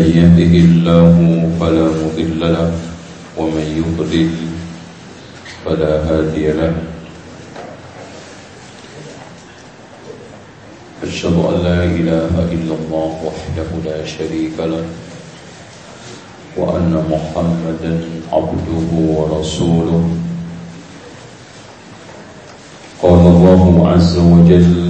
من يهده الله فلا مضل له ومن يضلل فلا هادي له. أشهد أن لا إله إلا الله وحده لا شريك له وأن محمدا عبده ورسوله. قال الله عز وجل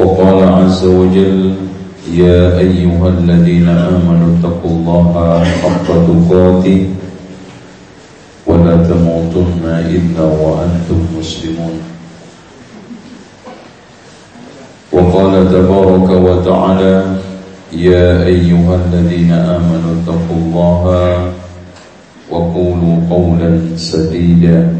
وقال عز وجل يا أيها الذين آمنوا اتقوا الله حق تقاته ولا تموتن إلا وأنتم مسلمون. وقال تبارك وتعالى يا أيها الذين آمنوا اتقوا الله وقولوا قولا سديدا.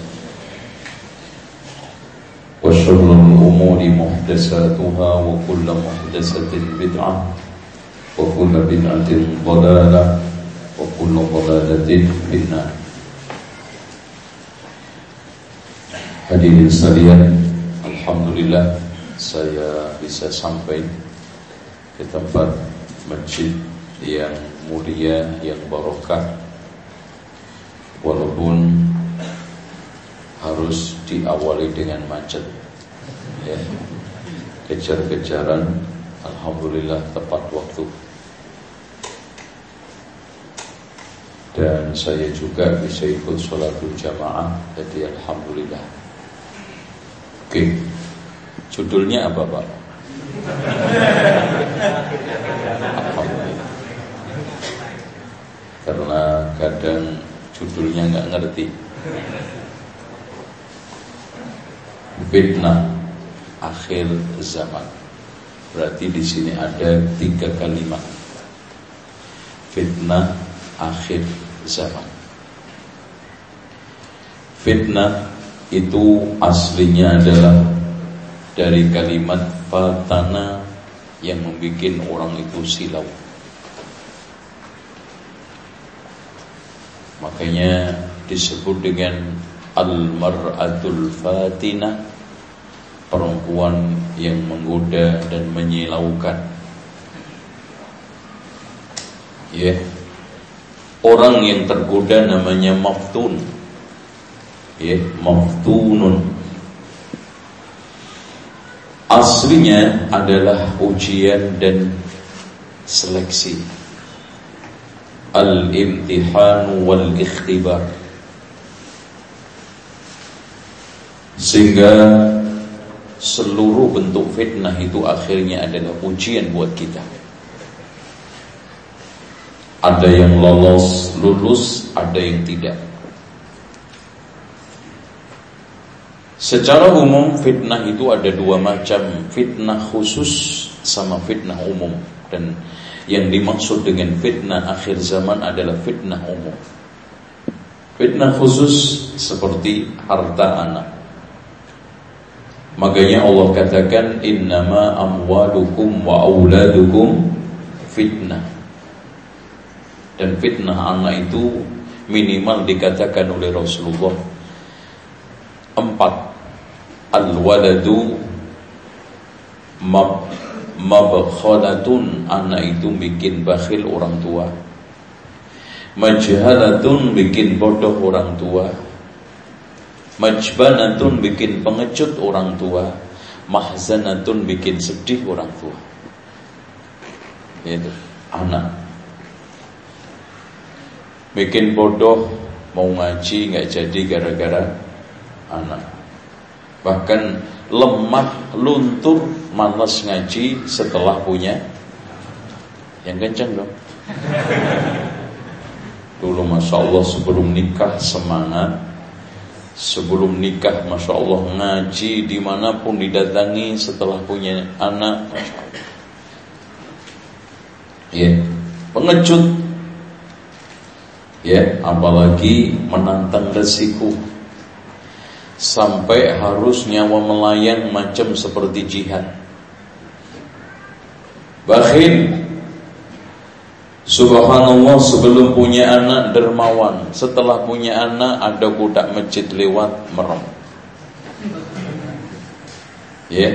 وشر الأمور محدثاتها وكل محدثة بدعة وكل بدعة ضلالة وكل ضلالة في النار Hadirin sekalian, Alhamdulillah saya bisa sampai ke tempat masjid yang mulia, yang barokah Walaupun harus diawali dengan macet ya. Kejar-kejaran Alhamdulillah tepat waktu Dan saya juga bisa ikut sholat jamaah Jadi Alhamdulillah Oke, judulnya apa Pak? Alhamdulillah. Karena kadang judulnya nggak ngerti. Fitnah akhir zaman. Berarti di sini ada tiga kalimat. Fitnah akhir zaman. Fitnah itu aslinya adalah dari kalimat fatana yang membuat orang itu silau. Makanya disebut dengan al-mar'atul fatina perempuan yang menggoda dan menyilaukan. Ya. Yeah. Orang yang tergoda namanya maftun ya maftunun aslinya adalah ujian dan seleksi al-imtihan wal ikhtibar sehingga seluruh bentuk fitnah itu akhirnya adalah ujian buat kita. Ada yang lolos lulus ada yang tidak. Secara umum fitnah itu ada dua macam. Fitnah khusus sama fitnah umum. Dan yang dimaksud dengan fitnah akhir zaman adalah fitnah umum. Fitnah khusus seperti harta anak Makanya Allah katakan Innama amwalukum wa auladukum fitnah. Dan fitnah anak itu minimal dikatakan oleh Rasulullah empat al-waladu mab mabkhalatun. Anak itu bikin bakhil orang tua. Majhalatun bikin bodoh orang tua majbanatun bikin pengecut orang tua. Mahzanatun bikin sedih orang tua. Itu anak. Bikin bodoh mau ngaji nggak jadi gara-gara anak. Bahkan lemah luntur malas ngaji setelah punya. Yang kenceng dong. Dulu masya Allah sebelum nikah semangat sebelum nikah masya Allah ngaji di mana pun didatangi setelah punya anak ya pengecut. Ya apalagi menantang resiko sampai harus nyawa melayang macam seperti jihad. Bakhil Subhanallah sebelum punya anak dermawan. Setelah punya anak ada budak masjid lewat merem. Ya.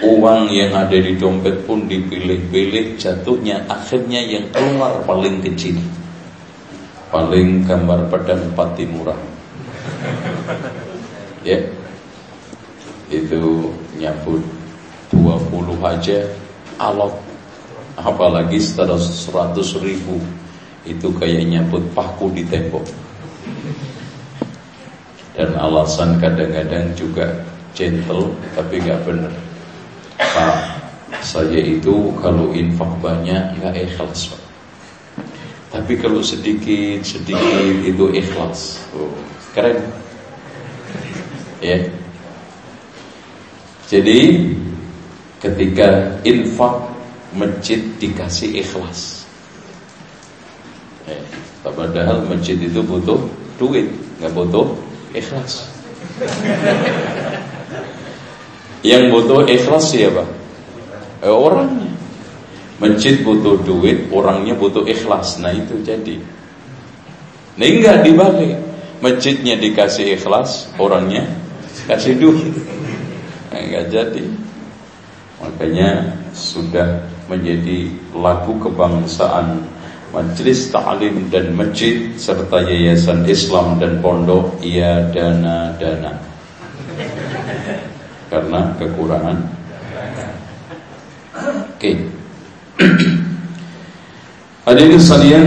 Uang yang ada di dompet pun dipilih-pilih Jatuhnya akhirnya yang keluar paling kecil paling gambar pedang pati murah. Ya. Itu nyambut 20 aja alok apalagi setelah 100 ribu itu kayak nyambut paku di tembok dan alasan kadang-kadang juga gentle tapi gak bener Pak saya itu kalau infak banyak nggak ikhlas Pak tapi kalau sedikit sedikit itu ikhlas. Oh, keren. Ya. Jadi ketika infak masjid dikasih ikhlas. Eh, padahal masjid itu butuh duit, nggak butuh ikhlas. Yang butuh ikhlas siapa? Eh, orangnya. Masjid butuh duit, orangnya butuh ikhlas. Nah itu jadi. Nah enggak dibalik. Masjidnya dikasih ikhlas, orangnya kasih duit. Nah, enggak jadi. Makanya sudah menjadi lagu kebangsaan Majelis Ta'lim dan Masjid serta Yayasan Islam dan Pondok ia dana-dana karena kekurangan. Oke. Okay. Hadirin sekalian,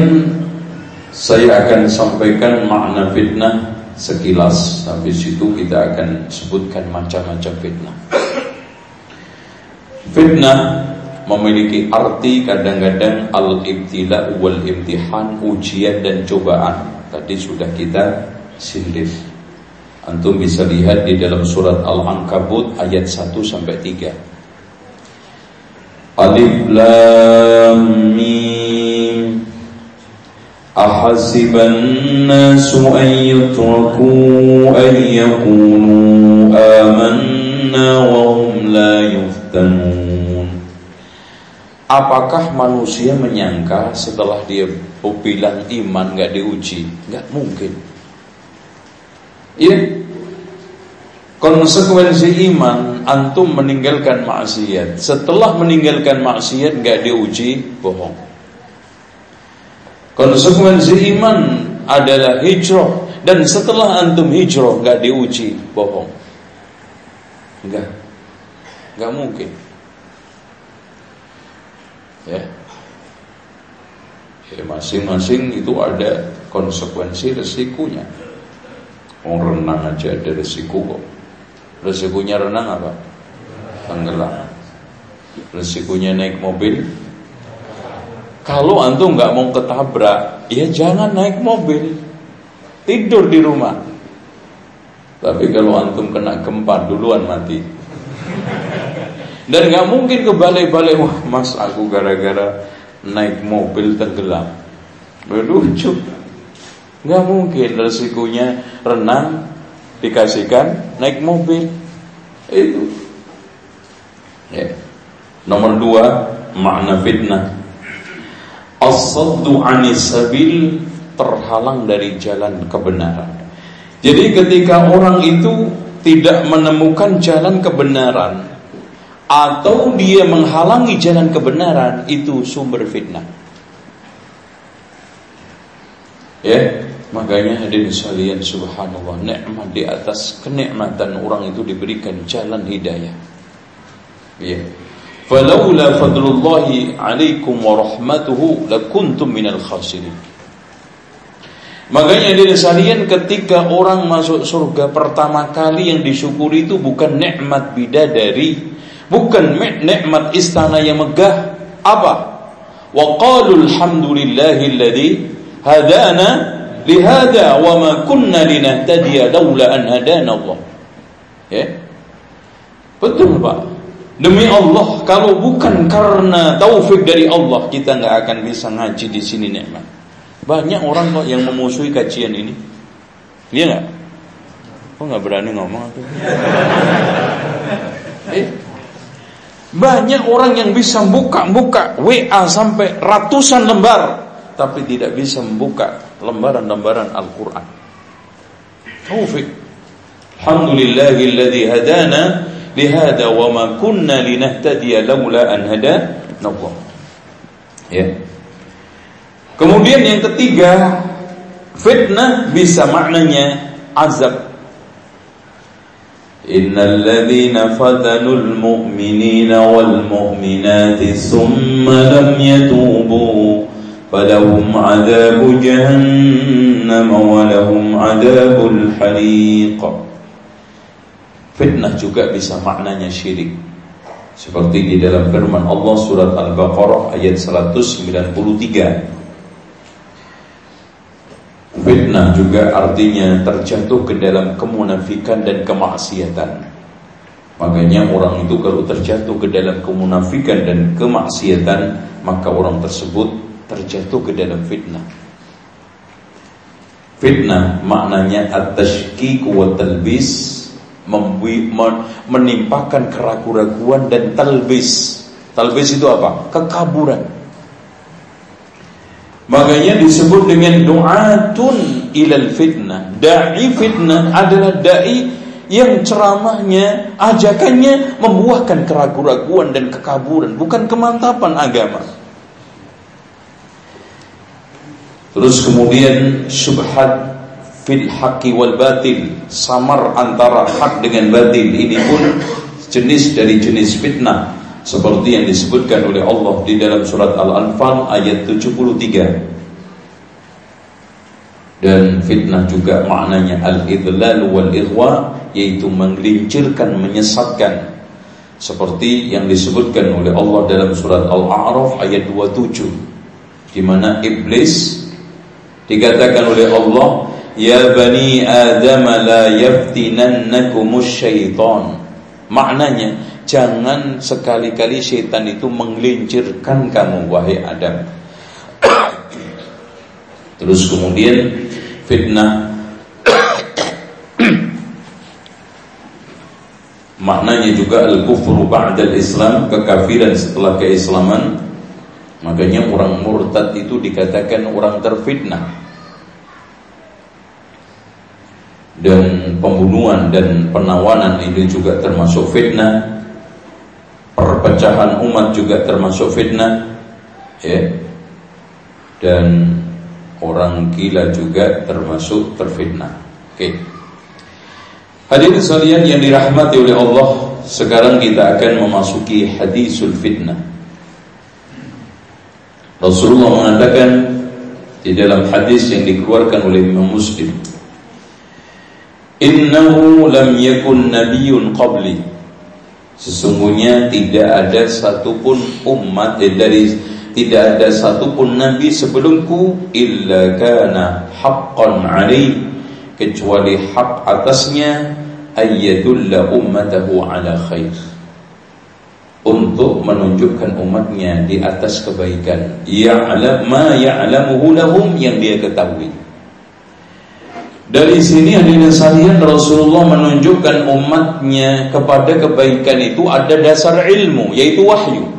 saya akan sampaikan makna fitnah sekilas. Habis itu kita akan sebutkan macam-macam fitnah. Fitnah memiliki arti kadang-kadang al-ibtila wal imtihan, ujian dan cobaan. Tadi sudah kita sindir. Antum bisa lihat di dalam surat Al-Ankabut ayat 1 sampai 3. Alif Lam Mim Ahasiban nasu an yutraku an yakunu amanna wa hum la yuftanun Apakah manusia menyangka setelah dia bilang iman nggak diuji? Nggak mungkin. Iya, Konsekuensi iman antum meninggalkan maksiat. Setelah meninggalkan maksiat nggak diuji, bohong. Konsekuensi iman adalah hijrah dan setelah antum hijrah nggak diuji, bohong. Enggak. Enggak mungkin. Ya. Ya masing-masing itu ada konsekuensi resikonya. Orang renang aja ada resiko kok. Resikonya renang apa? Tenggelam. Resikonya naik mobil. Kalau antum nggak mau ketabrak, ya jangan naik mobil. Tidur di rumah. Tapi kalau antum kena gempa duluan mati. Dan nggak mungkin ke balai-balai wah mas aku gara-gara naik mobil tenggelam. Lucu. Nggak mungkin resikonya renang dikasihkan naik mobil itu ya. nomor dua makna fitnah as-saddu sabil terhalang dari jalan kebenaran. Jadi ketika orang itu tidak menemukan jalan kebenaran atau dia menghalangi jalan kebenaran itu sumber fitnah. Ya, makanya hadirin sekalian subhanallah nikmat di atas kenikmatan orang itu diberikan jalan hidayah. Ya. Falaula fadlullahi alaikum wa rahmatuhu lakuntum minal khasirin. Makanya hadirin sekalian ketika orang masuk surga pertama kali yang disyukuri itu bukan nikmat bidadari, bukan nikmat istana yang megah, apa? Wa qalu alhamdulillahilladzi hadana lihada wa ma kunna linahtadiya laula an hadana Allah. Ya. Betul Pak. Demi Allah, kalau bukan karena taufik dari Allah, kita nggak akan bisa ngaji di sini nikmat. Banyak orang kok yang memusuhi kajian ini. Iya nggak? Kok nggak berani ngomong? eh, banyak orang yang bisa buka-buka WA sampai ratusan lembar tapi tidak bisa membuka lembaran-lembaran Al-Qur'an. Taufik. Alhamdulillahilladzi hadana lihada wa ma kunna linahtadiya laula an hadana Allah. Ya. Kemudian yang ketiga, fitnah bisa maknanya azab. إن الذين فتنوا المؤمنين والمؤمنات ثم لم يتوبوا فلهم عذاب جهنم ولهم عذاب الحريق. فتنة juga bisa maknanya syirik. Seperti di dalam firman Allah surat Al-Baqarah ayat 193 Fitnah juga artinya terjatuh ke dalam kemunafikan dan kemaksiatan Makanya orang itu kalau terjatuh ke dalam kemunafikan dan kemaksiatan Maka orang tersebut terjatuh ke dalam fitnah. Fitnah maknanya at-tashkik talbis menimpakan keraguan-raguan dan talbis. Talbis itu apa? Kekaburan. Makanya disebut dengan doatun ilal fitnah. Dai fitnah adalah dai yang ceramahnya, ajakannya membuahkan keraguan-raguan dan kekaburan, bukan kemantapan agama. Terus kemudian syubhat fil haqqi wal batil, samar antara hak dengan batil. Ini pun jenis dari jenis fitnah seperti yang disebutkan oleh Allah di dalam surat Al-Anfal ayat 73. Dan fitnah juga maknanya al-idlal wal ighwa yaitu menggelincirkan, menyesatkan seperti yang disebutkan oleh Allah dalam surat Al-A'raf ayat 27 di mana iblis Dikatakan oleh Allah, "Ya bani Adam la yaftinannakumus syaitan." Maknanya, jangan sekali-kali syaitan itu menggelincirkan kamu wahai Adam. Terus kemudian fitnah. Maknanya juga al-kufru ba'dal Islam, kekafiran setelah keislaman. Makanya orang murtad itu dikatakan orang terfitnah. Dan pembunuhan dan penawanan ini juga termasuk fitnah Perpecahan umat juga termasuk fitnah ya. Dan orang gila juga termasuk terfitnah. Oke. Hadirin sekalian yang dirahmati oleh Allah Sekarang kita akan memasuki hadisul fitnah. Rasulullah mengatakan di dalam hadis yang dikeluarkan oleh Imam Muslim Innahu lam yakun nabiyyun qabli Sesungguhnya tidak ada satupun umat eh, dari tidak ada satupun nabi sebelumku illa kana haqqan alaih kecuali hak atasnya ayyadulla ummatahu ala khair untuk menunjukkan umatnya di atas kebaikan. Ya'lam ma ya'lamuhu lahum yang dia ketahui. Dari sini hadirin sekalian Rasulullah menunjukkan umatnya kepada kebaikan itu ada dasar ilmu yaitu wahyu.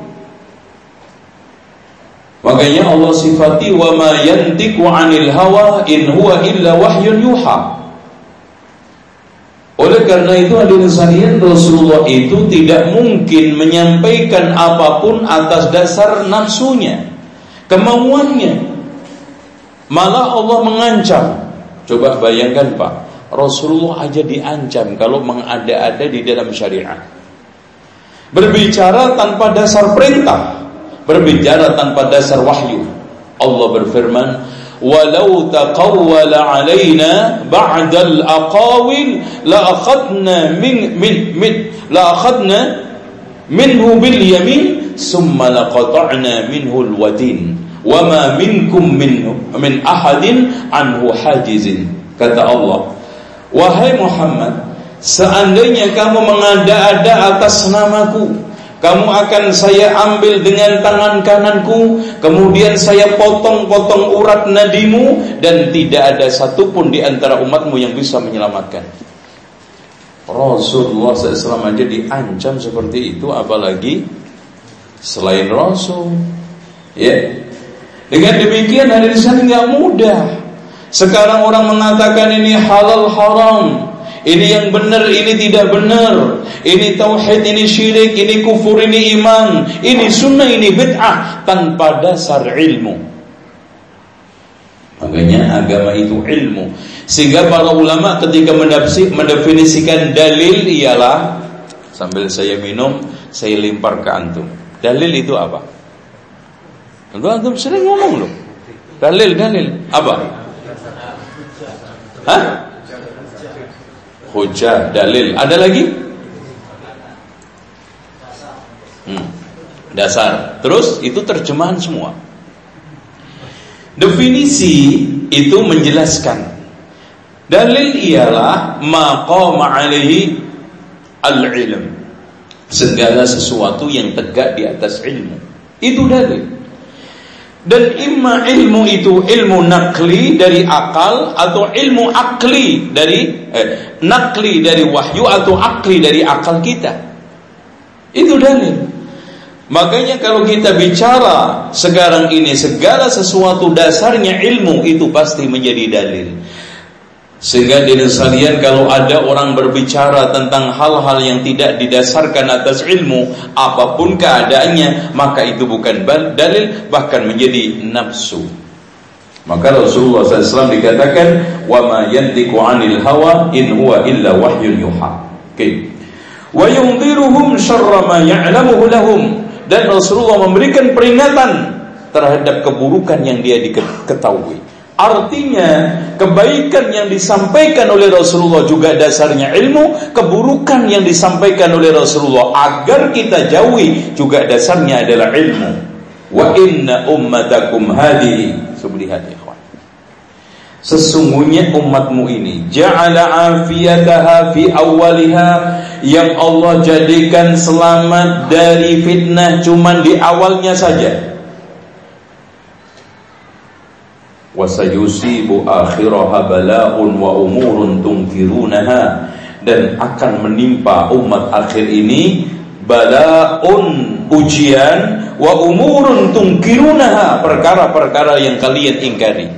Makanya Allah sifati wa ma yantiqu 'anil hawa in huwa illa wahyun yuha. Oleh karena itu hadirin sekalian Rasulullah itu tidak mungkin menyampaikan apa pun atas dasar nafsunya, kemauannya. Malah Allah mengancam. Coba bayangkan Pak, Rasulullah aja diancam kalau mengada-ada di dalam syariat. Berbicara tanpa dasar perintah, berbicara tanpa dasar wahyu. Allah berfirman, "Walau taqawwala 'alaina ba'dal aqawil la akhadna min min min la akhadna minhu bil yamin summa laqata'na minhu al wadin wama minkum min min ahadin anhu hajizin." Kata Allah, "Wahai Muhammad, seandainya kamu mengada-ada atas namaku, kamu akan saya ambil dengan tangan kananku Kemudian saya potong-potong urat nadimu Dan tidak ada satupun di antara umatmu yang bisa menyelamatkan Rasulullah SAW aja diancam seperti itu Apalagi selain Rasul Ya Dengan demikian hari ini nggak mudah Sekarang orang mengatakan ini halal haram ini yang benar, ini tidak benar. Ini tauhid, ini syirik, ini kufur, ini iman. Ini sunnah, ini bid'ah tanpa dasar ilmu. Makanya agama itu ilmu. Sehingga para ulama ketika mendefinisikan dalil ialah sambil saya minum, saya lempar ke antum. Dalil itu apa? Tentu antum sering ngomong loh. Dalil, dalil. Apa? Hah? hujah, dalil. Ada lagi? Hmm. Dasar. Terus itu terjemahan semua. Definisi itu menjelaskan Dalil ialah maqama alaihi al-ilm. Segala sesuatu yang tegak di atas ilmu. Itu dalil. Dan imma ilmu itu ilmu nakli dari akal atau ilmu akli dari eh, nakli dari wahyu atau akli dari akal kita. Itu dalil. Makanya kalau kita bicara sekarang ini segala sesuatu dasarnya ilmu itu pasti menjadi dalil. Sehingga di sekalian kalau ada orang berbicara tentang hal-hal yang tidak didasarkan atas ilmu Apa pun keadaannya Maka itu bukan dalil Bahkan menjadi nafsu. Maka Rasulullah SAW dikatakan ma yantiku anil hawa In huwa illa wahyun yuha. Okay. Yungdiruhum syarra ma ya'lamuhu lahum. Dan Rasulullah memberikan peringatan Terhadap keburukan yang dia diketahui Artinya kebaikan yang disampaikan oleh Rasulullah juga dasarnya ilmu Keburukan yang disampaikan oleh Rasulullah agar kita jauhi juga dasarnya adalah ilmu. Wa inna ummatakum hadihi. Sublihat ikhwan. Sesungguhnya umatmu ini Ja'ala afiyataha fi awaliha Yang Allah jadikan selamat dari fitnah Cuman di awalnya saja wasayusibu akhiraha bala'un wa umurun tungkirunaha dan akan menimpa umat akhir ini bala'un ujian wa umurun tungkirunaha perkara-perkara yang kalian ingkari.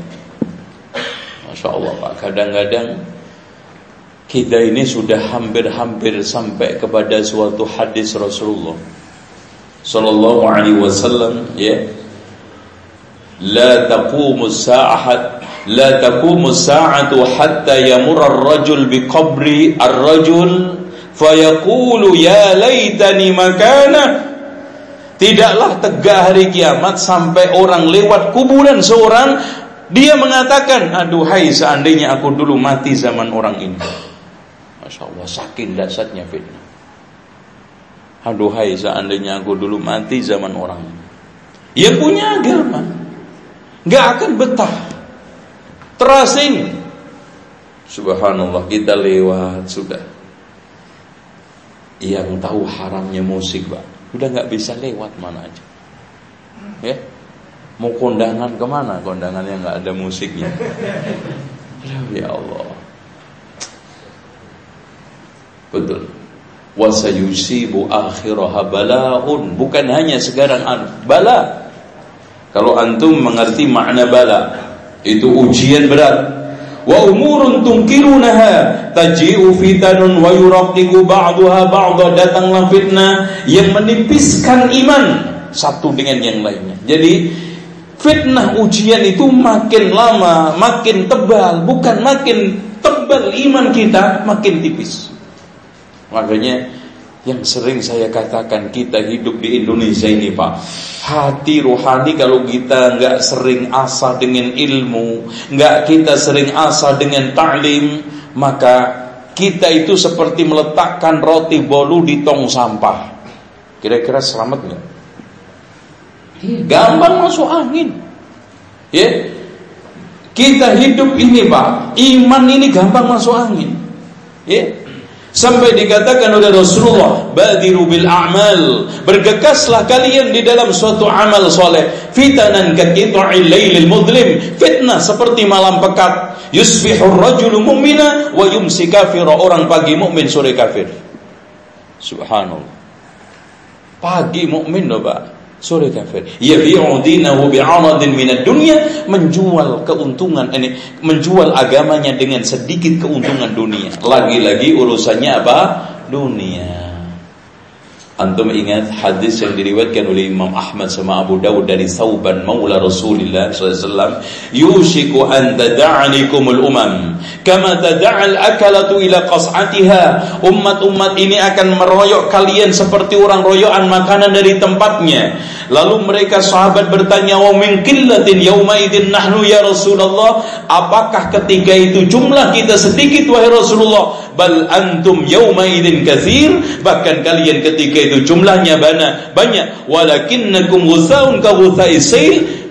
Masya Allah Pak. Kadang-kadang kita ini sudah hampir-hampir sampai kepada suatu hadis Rasulullah Sallallahu alaihi wasallam ya la taqumu sa'ah la taqumu sa'atu hatta yamurra ar-rajul bi qabri ar-rajul fayaqulu ya laitani makana. Tidaklah tegak hari kiamat sampai orang lewat kuburan seorang dia mengatakan aduhai seandainya aku dulu mati zaman orang ini. Masya Allah saking dasarnya fitnah. Aduhai seandainya aku dulu mati zaman orang ini. Ya punya agama nggak akan betah. Terasing. Subhanallah kita lewat sudah. Yang tahu haramnya musik, Pak. Udah nggak bisa lewat mana aja. Ya. Mau kondangan ke mana? Kondangan yang nggak ada musiknya. Ya Allah. Betul. Wasayusibu akhiraha balaun. Bukan hanya sekarang bala Kalau antum mengerti makna bala, itu ujian berat. Wa umurun tunkirunaha taji'u fitanun wa yuraqiqu ba'daha ba'dha datanglah fitnah yang menipiskan iman satu dengan yang lainnya. Jadi fitnah ujian itu makin lama makin tebal, bukan makin tebal iman kita makin tipis. Makanya yang sering saya katakan kita hidup di Indonesia ini Pak. Hati rohani kalau kita nggak sering asah dengan ilmu nggak kita sering asah dengan ta'lim Maka kita itu seperti meletakkan roti bolu di tong sampah. Kira-kira selamat nggak? Gampang masuk angin. Ya? Kita hidup ini Pak. Iman ini gampang masuk angin. Ya Sampai dikatakan oleh Rasulullah, "Badiru bil a'mal." Bergekaslah kalian di dalam suatu amal soleh. Fitanan kaqita'il lailil mudlim. Fitnah seperti malam pekat. Yusbihur rajulu mu'mina wa yumsi kafira. Orang pagi mukmin sore kafir. Subhanallah. Pagi mukmin loh, Pak sore kafir. Yabi'u dinahu bi'aradin minad dunya menjual keuntungan ini menjual agamanya dengan sedikit keuntungan dunia. Lagi-lagi urusannya apa? Dunia Antum ingat hadis yang diriwayatkan oleh Imam Ahmad sama Abu Dawud dari Sauban Maula Rasulullah SAW Yushiku an tada'anikumul umam Kama tada'al akalatu ila qas'atiha. Umat-umat ini akan meroyok kalian seperti orang royokan makanan dari tempatnya. Lalu mereka sahabat bertanya Wa min killatin yawmaidin nahnu ya Rasulullah? Apakah ketika itu jumlah kita sedikit wahai Rasulullah Bal antum yawmaidin kathir Bahkan kalian ketika itu jumlahnya banyak, banyak. Walakinnakum ghusaun ka ghusa'i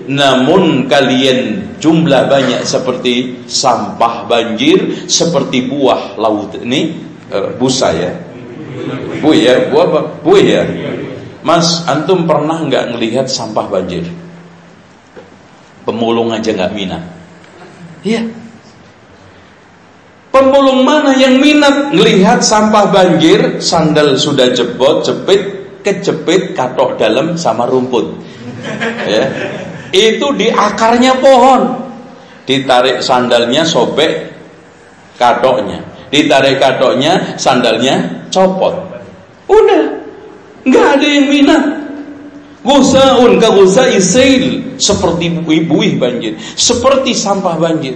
namun kalian jumlah banyak seperti sampah banjir, seperti buah laut ini uh, busa ya. Bu ya, buah apa? Ya. Mas, antum pernah nggak ngelihat sampah banjir? Pemulung aja nggak minat. Iya. Pemulung mana yang minat melihat sampah banjir, sandal sudah jebot, jepit, kejepit katok dalam sama rumput. Ya. Itu di akarnya pohon. Ditarik sandalnya sobek katoknya. Ditarik katoknya sandalnya copot. Udah. nggak ada yang minat. Gusaun ka gusa seperti buih banjir, seperti sampah banjir.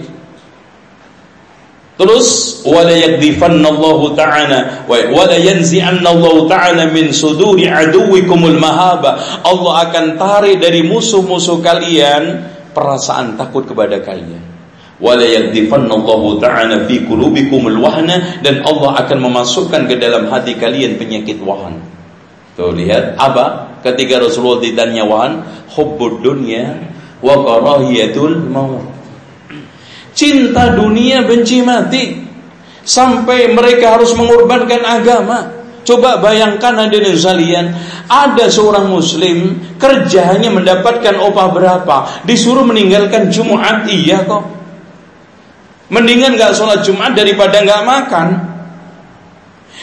Terus wala yakdifannallahu ta'ala wala yanzi'annallahu ta'ala min suduri aduwikumul mahaba. Allah akan tarik dari musuh-musuh kalian perasaan takut kepada kalian. Wala yakdifannallahu ta'ala fi qulubikumul wahna dan Allah akan memasukkan ke dalam hati kalian penyakit wahan. Tuh lihat apa? Ketika Rasulullah ditanya wahan, hubbud dunya wa karahiyatul maut cinta dunia benci mati. Sampai mereka harus mengorbankan agama. Coba bayangkan hadirin sekalian ada seorang muslim kerjanya mendapatkan upah berapa disuruh meninggalkan Jumat iya kok. Mendingan gak sholat Jumat daripada gak makan.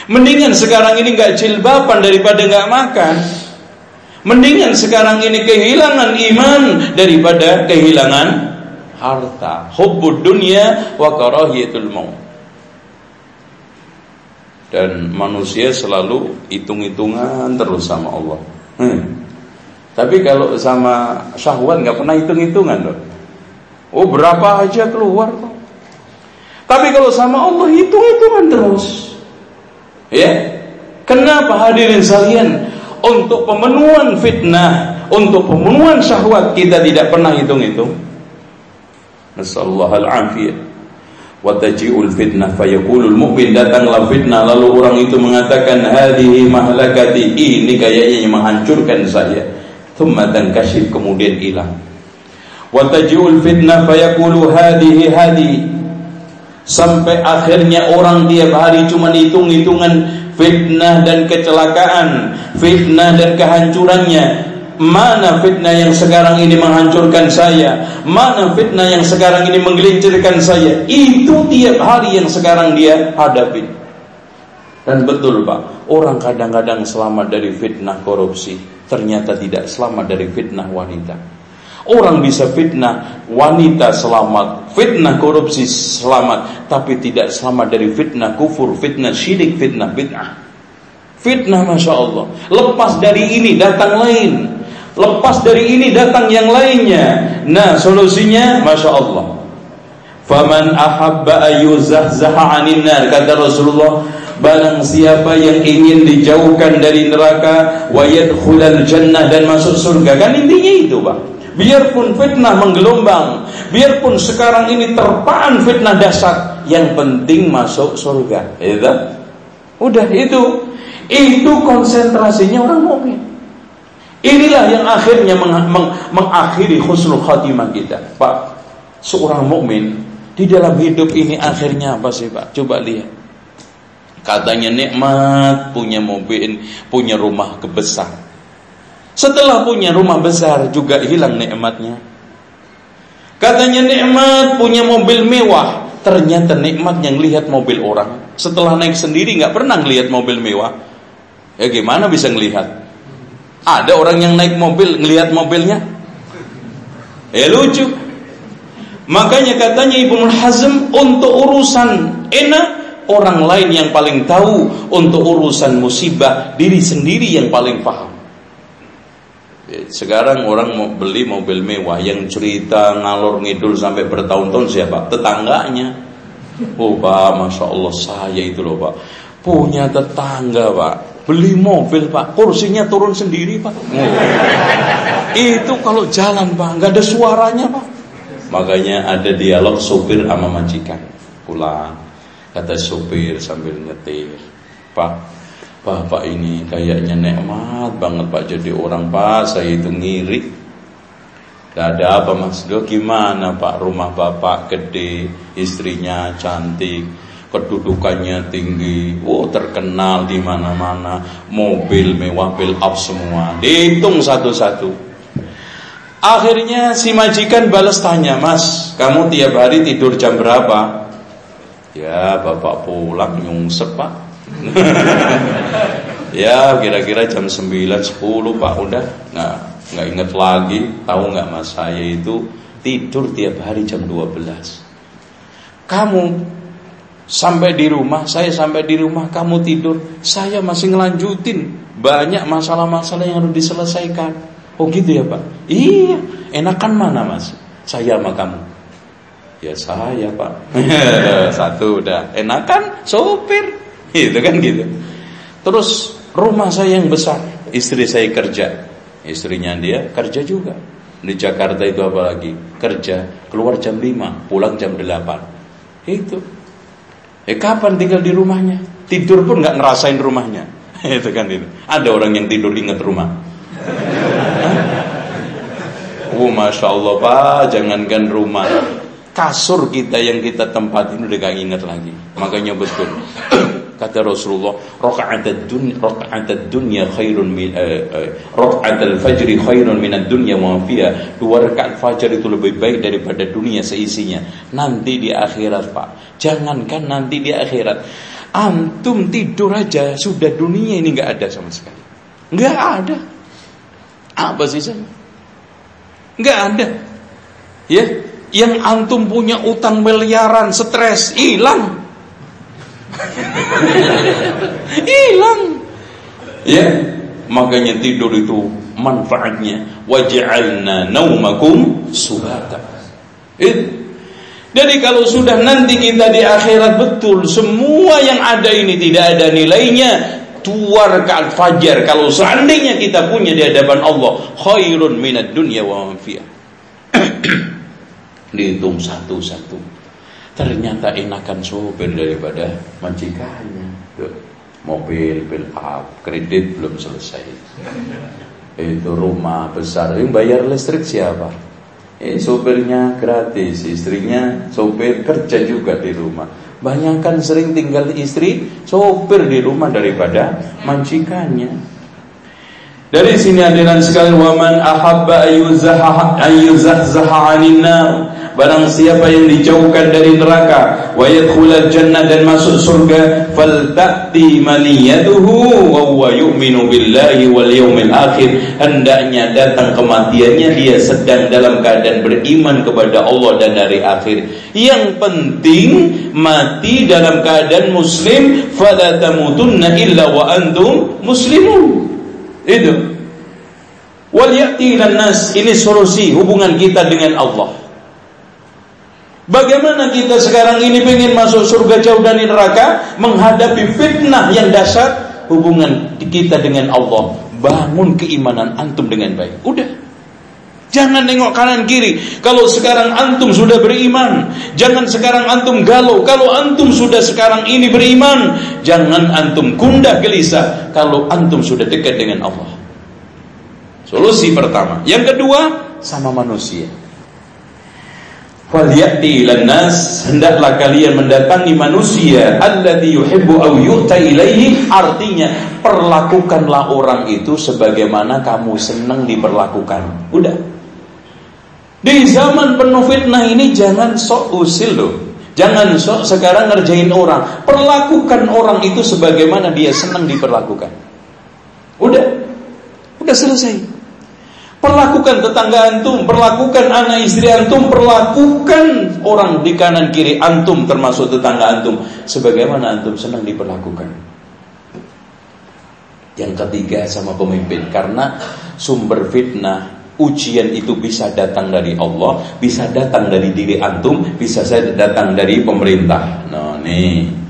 Mendingan sekarang ini gak jilbaban daripada gak makan. Mendingan sekarang ini kehilangan iman daripada kehilangan harta, hubbud dunia wa karahiyatul maut. Dan manusia selalu hitung-hitungan terus sama Allah. Hmm. Tapi kalau sama syahwat nggak pernah hitung-hitungan loh. Oh berapa aja keluar kok. Tapi kalau sama Allah hitung-hitungan terus. Ya. Kenapa hadirin sekalian? Untuk pemenuhan fitnah, untuk pemenuhan syahwat kita tidak pernah hitung-hitung. Nasallahu al-afiyah. Wa taji'ul fitnah fayaqulul mu'min datanglah fitnah lalu orang itu mengatakan hadhihi mahlakati ini kayaknya yang menghancurkan saya. Thumma tankashif kemudian hilang. Wa taji'ul fitnah fayaqulu hadhihi hadi sampai akhirnya orang tiap hari cuma hitung-hitungan fitnah dan kecelakaan, fitnah dan kehancurannya, Mana fitnah yang sekarang ini menghancurkan saya Mana fitnah yang sekarang ini menggelincirkan saya Itu tiap hari yang sekarang dia hadapi Dan betul Pak Orang kadang-kadang selamat dari fitnah korupsi Ternyata tidak selamat dari fitnah wanita Orang bisa fitnah wanita selamat, fitnah korupsi selamat, tapi tidak selamat dari fitnah kufur, fitnah syirik, fitnah bid'ah. Fitnah Masya Allah. Lepas dari ini datang lain. Lepas dari ini datang yang lainnya. Nah solusinya Masya Allah. Faman ahabba ayuzahzaha anin nar kata Rasulullah Barang siapa yang ingin dijauhkan dari neraka wa yadkhulal jannah dan masuk surga kan intinya itu Pak Biarpun fitnah menggelombang, biarpun sekarang ini terpaan fitnah dasar, yang penting masuk surga. Itu. Udah itu. Itu konsentrasinya orang mukmin. Inilah yang akhirnya meng meng mengakhiri husnul khatimah kita. Pak, seorang mukmin di dalam hidup ini akhirnya apa sih Pak? Coba lihat. Katanya nikmat, punya mobil, punya rumah kebesar. Setelah punya rumah besar juga hilang nikmatnya. Katanya nikmat punya mobil mewah, ternyata nikmat yang lihat mobil orang. Setelah naik sendiri nggak pernah lihat mobil mewah. Ya gimana bisa ngelihat? Ada orang yang naik mobil ngelihat mobilnya? Ya lucu. Makanya katanya Ibnu Hazm untuk urusan enak orang lain yang paling tahu untuk urusan musibah diri sendiri yang paling paham. Ya, sekarang orang mau beli mobil mewah yang cerita ngalor ngidul sampai bertahun-tahun siapa? Tetangganya. Oh pak, masya Allah saya itu loh pak punya tetangga pak beli mobil pak kursinya turun sendiri pak. Itu kalau jalan pak nggak ada suaranya pak Makanya ada dialog sopir sama majikan. Pulang. Kata sopir sambil nyetir. Pak, Bapak ini kayaknya nikmat banget Pak jadi orang Pak. Saya itu ngiri. Gak ada apa mas gimana Pak rumah Bapak gede Istrinya cantik Kedudukannya tinggi Oh terkenal di mana mana Mobil mewah build up semua Dihitung satu-satu Akhirnya si majikan balas tanya, Mas, kamu tiap hari tidur jam berapa? Ya, bapak pulang nyungsep pak. ya, kira-kira jam 9, 10 pak udah. Nah, nggak inget lagi. Tahu nggak mas, saya itu tidur tiap hari jam 12. Kamu sampai di rumah, saya sampai di rumah, kamu tidur, saya masih ngelanjutin banyak masalah-masalah yang harus diselesaikan. Oh gitu ya Pak? Iya, enakan mana Mas? Saya sama kamu. Ya saya Pak. Satu udah. Enakan sopir. Gitu kan gitu. Terus rumah saya yang besar, istri saya kerja. Istrinya dia kerja juga. Di Jakarta itu apa lagi? Kerja, keluar jam 5, pulang jam 8. Itu. Eh kapan tinggal di rumahnya? Tidur pun nggak ngerasain rumahnya. itu kan itu. Ada orang yang tidur ingat rumah. Oh Masya Allah Pak Jangankan rumah Kasur kita yang kita tempatin Udah gak ingat lagi Makanya betul Kata Rasulullah Roka'at dunya Roka'at dunya khairun min eh, eh, Roka'at al-fajri khairun minat dunya Mu'afiyah Dua rakaat fajar itu lebih baik Daripada dunia seisinya Nanti di akhirat Pak Jangankan nanti di akhirat Antum tidur aja Sudah dunia ini gak ada sama sekali Gak ada Apa sih saya Enggak ada. Ya, yang antum punya utang miliaran, stres, hilang. hilang. Ya, makanya tidur itu manfaatnya waj'alna naumakum subata. Jadi kalau sudah nanti kita di akhirat betul semua yang ada ini tidak ada nilainya. Dua rakaat fajar. Kalau seandainya kita punya di hadapan Allah khairun minad dunya wa ma dihitung satu-satu. Ternyata enakan sopir daripada majikannya. Mobil bil up kredit belum selesai. Itu rumah besar. Yang bayar listrik siapa eh, sopirnya gratis istrinya sopir kerja juga di rumah Bayangkan sering tinggal istri sopir di rumah daripada majikannya. Dari sini hadiran sekalian waman ahabba ayyuzahzaha 'anil nar Barang siapa yang dijauhkan dari neraka wa yadkhulal jannah dan masuk surga falta'ti maniyatuhu wa huwa yu'minu billahi wal yawmil akhir. Hendaknya datang kematiannya dia sedang dalam keadaan beriman kepada Allah dan hari akhir. Yang penting mati dalam keadaan muslim fala tamutunna illa wa antum muslimun. Itu. Wal ya'ti nas. Ini solusi hubungan kita dengan Allah Bagaimana kita sekarang ini ingin masuk surga jauh dari neraka menghadapi fitnah yang dasar hubungan kita dengan Allah. Bangun keimanan antum dengan baik. Udah. Jangan nengok kanan kiri. Kalau sekarang antum sudah beriman, jangan sekarang antum galau. Kalau antum sudah sekarang ini beriman, jangan antum gundah gelisah kalau antum sudah dekat dengan Allah. Solusi pertama. Yang kedua, sama manusia. Falyati lannas hendaklah kalian mendatangi manusia alladzi yuhibbu aw yu'ta ilaihi artinya perlakukanlah orang itu sebagaimana kamu senang diperlakukan. Udah. Di zaman penuh fitnah ini jangan sok usil loh. Jangan sok sekarang ngerjain orang. Perlakukan orang itu sebagaimana dia senang diperlakukan. Udah. Udah selesai. Perlakukan tetangga antum, perlakukan anak istri antum, perlakukan orang di kanan kiri antum termasuk tetangga antum sebagaimana antum senang diperlakukan. Yang ketiga sama pemimpin karena sumber fitnah ujian itu bisa datang dari Allah, bisa datang dari diri antum, bisa saja datang dari pemerintah. Nah, nih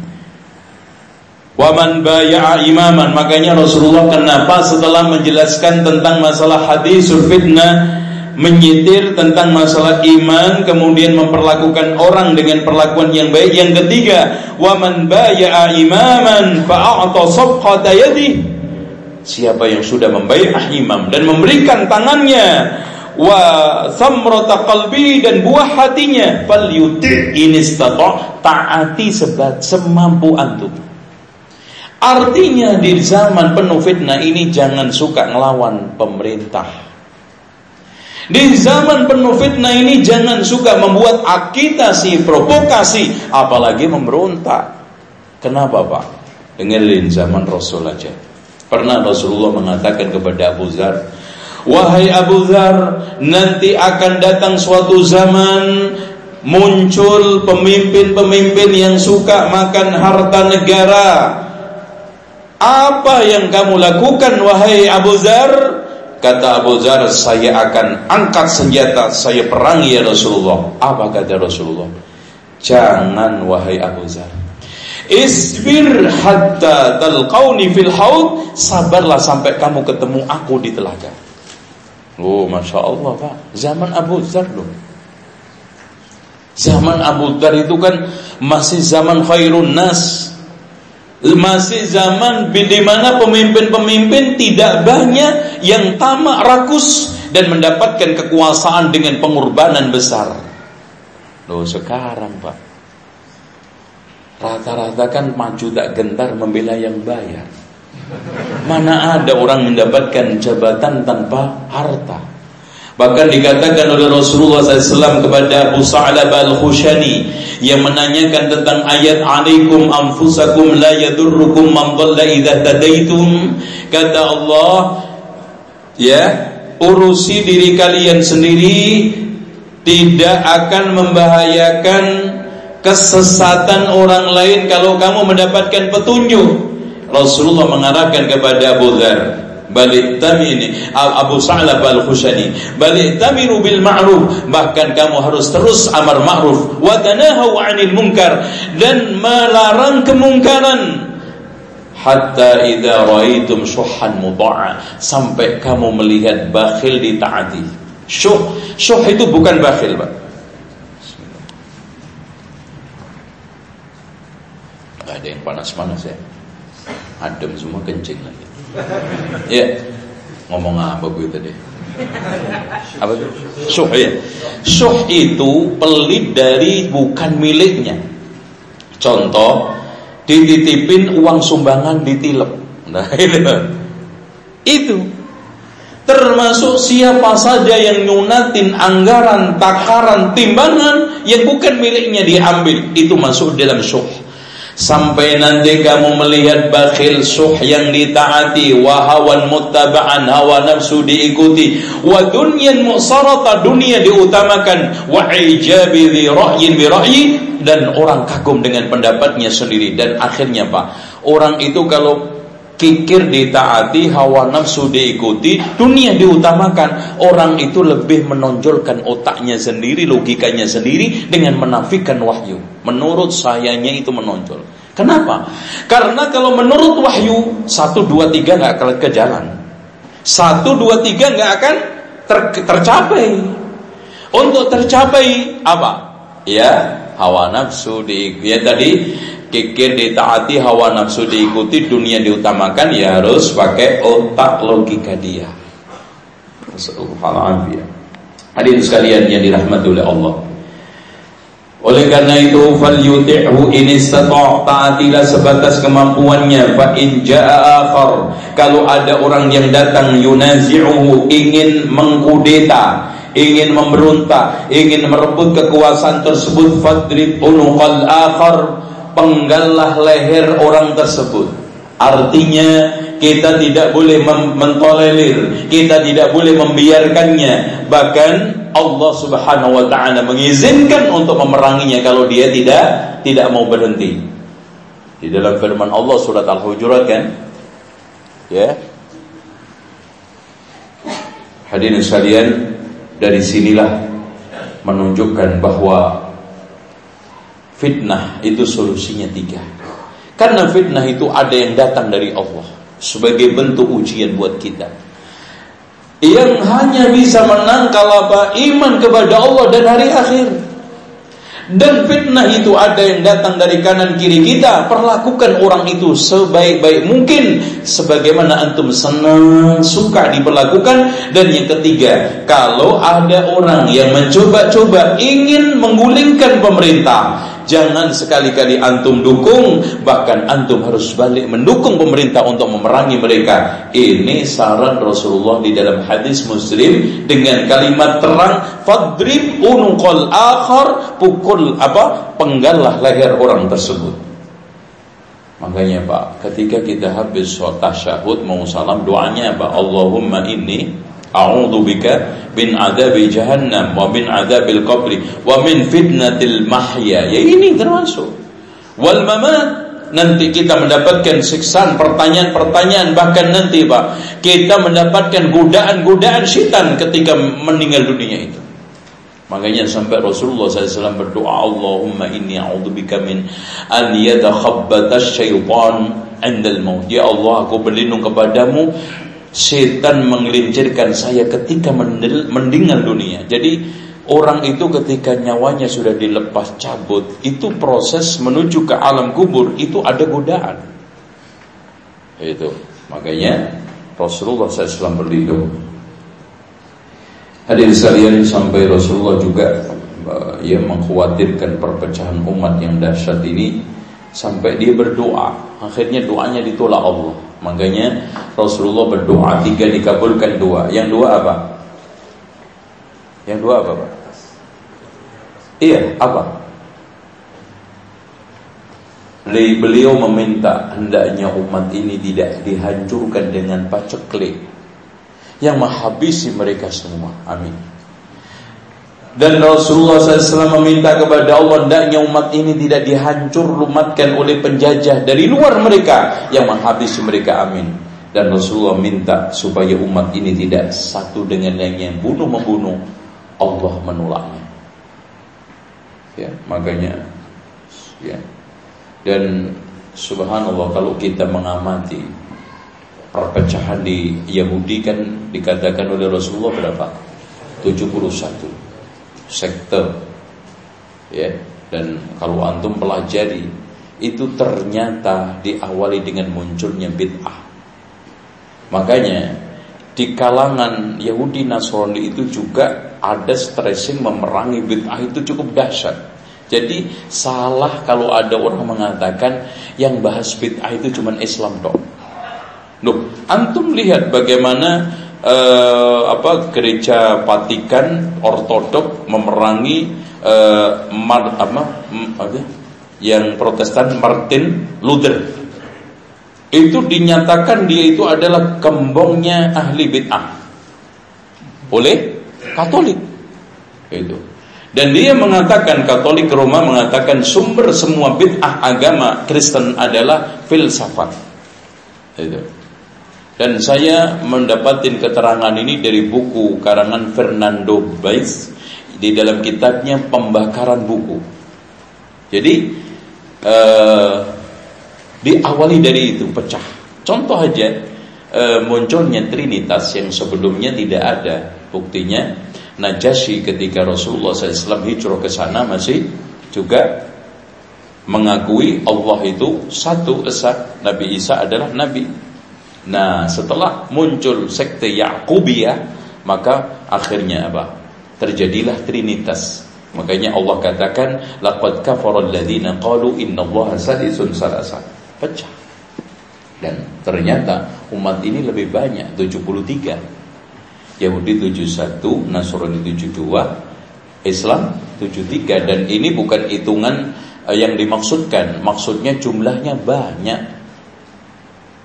Waman baya'a imaman. Makanya Rasulullah kenapa setelah menjelaskan tentang masalah hadis fitnah Menyitir tentang masalah iman Kemudian memperlakukan orang dengan perlakuan yang baik. Yang ketiga Waman baya'a imaman Siapa yang sudah membayar imam Dan memberikan tangannya Wa samrata qalbi dan buah hatinya Fal yuti' Ta'ati sebat semampu antum Artinya di zaman penuh fitnah ini jangan suka ngelawan pemerintah. Di zaman penuh fitnah ini jangan suka membuat agitasi, provokasi, apalagi memberontak. Kenapa Pak? Dengerin zaman Rasul aja. Pernah Rasulullah mengatakan kepada Abu Zar, Wahai Abu Zar, nanti akan datang suatu zaman muncul pemimpin-pemimpin yang suka makan harta negara, apa yang kamu lakukan wahai Abu Zar? Kata Abu Zar, saya akan angkat senjata, saya perangi ya Rasulullah. Apa kata Rasulullah? Jangan wahai Abu Zar. Isbir hatta talqauni fil haud. Sabarlah sampai kamu ketemu aku di telaga. Oh, Masya Allah Pak. Zaman Abu Zar loh. Zaman Abu Dhar itu kan masih zaman khairun nas masih zaman di mana pemimpin-pemimpin tidak banyak yang tamak rakus dan mendapatkan kekuasaan dengan pengorbanan besar. Loh sekarang Pak. Rata-rata kan maju tak gentar membela yang bayar. Mana ada orang mendapatkan jabatan tanpa harta Bahkan dikatakan oleh Rasulullah SAW kepada Abu Sa'lab al-Khushani yang menanyakan tentang ayat alaikum anfusakum la yadurrukum man dhalla idza tadaitum kata Allah ya urusi diri kalian sendiri tidak akan membahayakan kesesatan orang lain kalau kamu mendapatkan petunjuk. Rasulullah mengarahkan kepada Abu Dzar balik tamini Abu Sa'lab al-Khushani. Balik tamiru bil ma'ruf. Bahkan kamu harus terus amar ma'ruf. Wa 'anil munkar. Dan melarang kemungkaran. Hatta idza raitum syuhan mudha'a sampai kamu melihat bakhil ditaati syuh. Syuh itu bukan bakhil Pak. Ada yang panas-panas ya. Adem semua kencing lagi Ya. Ngomong apa gue tadi? Apa itu? Suh ya. Suh itu pelit dari bukan miliknya. Contoh, dititipin uang sumbangan ditilep. Nah itu. Itu. Termasuk siapa saja yang nyunatin anggaran, takaran, timbangan yang bukan miliknya diambil, itu masuk dalam syuh. Sampai nanti kamu melihat bakhil suh yang ditaati wa hawan muttaba'an hawa nafsu diikuti. Wa dunyan musarata dunia diutamakan. Wa ijabi di ra'yin bi ra'yi dan orang kagum dengan pendapatnya sendiri. Dan akhirnya Pak orang itu kalau kikir ditaati, hawa nafsu diikuti, dunia diutamakan. Orang itu lebih menonjolkan otaknya sendiri, logikanya sendiri dengan menafikan wahyu. Menurut sayanya itu menonjol. Kenapa? Karena kalau menurut wahyu satu dua tiga nggak akan ke jalan, satu dua tiga nggak akan ter, tercapai. Untuk tercapai apa? Ya hawa nafsu di ya tadi kikir ditaati hawa nafsu diikuti dunia diutamakan ya harus pakai otak logika dia. Alhamdulillah Hadirin sekalian yang dirahmati oleh Allah. Oleh karena itu fal yuti'hu in istata' taatilah sebatas kemampuannya fa in jaa kalau ada orang yang datang yunazi'uhu ingin mengkudeta ingin memberontak ingin merebut kekuasaan tersebut fadrib unuqal akhar penggalah leher orang tersebut. Artinya kita tidak boleh mentolerir, kita tidak boleh membiarkannya. Bahkan Allah Subhanahu wa taala mengizinkan untuk memeranginya kalau dia tidak tidak mau berhenti. Di dalam firman Allah surat Al-Hujurat kan? Ya. Hadirin sekalian, dari sinilah menunjukkan bahwa Fitnah itu solusinya tiga. Karena fitnah itu ada yang datang dari Allah sebagai bentuk ujian buat kita. Yang hanya bisa menang kalau apa? Iman kepada Allah dan hari akhir. Dan fitnah itu ada yang datang dari kanan kiri kita Perlakukan orang itu sebaik-baik mungkin Sebagaimana antum senang, suka diperlakukan Dan yang ketiga Kalau ada orang yang mencoba-coba ingin menggulingkan pemerintah Jangan sekali-kali antum dukung Bahkan antum harus balik mendukung pemerintah untuk memerangi mereka Ini saran Rasulullah di dalam hadis muslim Dengan kalimat terang Fadrib unuqal akhar Pukul apa? Penggalah leher orang tersebut Makanya Pak Ketika kita habis sholat tasyahud Mau salam doanya Pak Allahumma ini A'udzu bika min adzabi jahannam wa min adzabil qabri wa min fitnatil mahya. Ya ini termasuk. Wal mamat nanti kita mendapatkan siksaan pertanyaan-pertanyaan bahkan nanti Pak kita mendapatkan godaan-godaan syaitan ketika meninggal dunia itu. Makanya sampai Rasulullah SAW berdoa Allahumma inni a'udzubika min an yatakhabbata syaitan indal maut. Ya Allah, aku berlindung kepadamu setan menggelincirkan saya ketika meninggal dunia. Jadi orang itu ketika nyawanya sudah dilepas cabut, itu proses menuju ke alam kubur itu ada godaan. Itu makanya Rasulullah SAW berlindung. Hadir sekalian sampai Rasulullah juga ya mengkhawatirkan perpecahan umat yang dahsyat ini sampai dia berdoa. Akhirnya doanya ditolak Allah. Makanya Rasulullah berdoa tiga dikabulkan dua. Yang dua apa? Yang dua apa, Pak? Iya, apa? Beliau meminta hendaknya umat ini tidak dihancurkan dengan paceklik yang menghabisi mereka semua. Amin. Dan Rasulullah SAW meminta kepada Allah hendaknya umat ini tidak dihancur lumatkan oleh penjajah dari luar mereka yang menghabisi mereka. Amin. Dan Rasulullah minta supaya umat ini tidak satu dengan yang yang bunuh membunuh. Allah menolaknya. Ya, makanya ya. Dan subhanallah kalau kita mengamati perpecahan di Yahudi kan dikatakan oleh Rasulullah berapa? 71 sekte ya. Dan kalau antum pelajari itu ternyata diawali dengan munculnya bid'ah. Makanya di kalangan Yahudi Nasrani itu juga ada stressing memerangi bid'ah itu cukup dahsyat. Jadi salah kalau ada orang mengatakan yang bahas bid'ah itu cuma Islam dong. Loh, antum lihat bagaimana eh, apa gereja Vatikan Ortodok memerangi eh, mar, apa, apa yang Protestan Martin Luther. Itu dinyatakan dia itu adalah kembongnya ahli bid'ah. Oleh Katolik. Itu. Dan dia mengatakan Katolik Roma mengatakan sumber semua bid'ah agama Kristen adalah filsafat. Itu dan saya mendapatkan keterangan ini dari buku karangan Fernando Bais di dalam kitabnya Pembakaran Buku. Jadi eh, diawali dari itu pecah. Contoh aja eh, munculnya Trinitas yang sebelumnya tidak ada. Buktinya Najasyi ketika Rasulullah SAW hijrah ke sana masih juga mengakui Allah itu satu esa Nabi Isa adalah Nabi Nah, setelah muncul sekte Yakubiyah, maka akhirnya apa? Terjadilah Trinitas. Makanya Allah katakan, laqad kafara alladziina qalu innallaha sadisun salasa. Pecah. Dan ternyata umat ini lebih banyak, 73. Yahudi 71, Nasrani 72, Islam 73 dan ini bukan hitungan eh, yang dimaksudkan, maksudnya jumlahnya banyak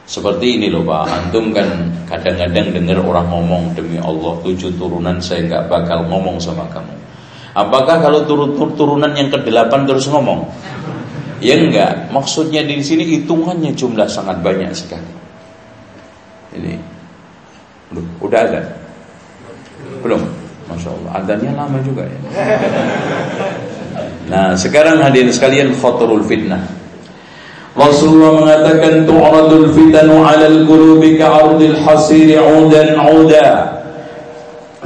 seperti ini loh Pak, antum kan kadang-kadang dengar orang ngomong demi Allah tujuh turunan saya nggak bakal ngomong sama kamu. Apakah kalau turun turunan yang ke-8 terus ngomong? Ya enggak, maksudnya di sini hitungannya jumlah sangat banyak sekali. Ini udah ada? Belum? Masya Allah, adanya lama juga ya. Nah, sekarang hadirin sekalian khotorul fitnah. Rasulullah mengatakan tu'radul fitanu 'alal qulubi ka'ardil hasiri 'udan 'uda.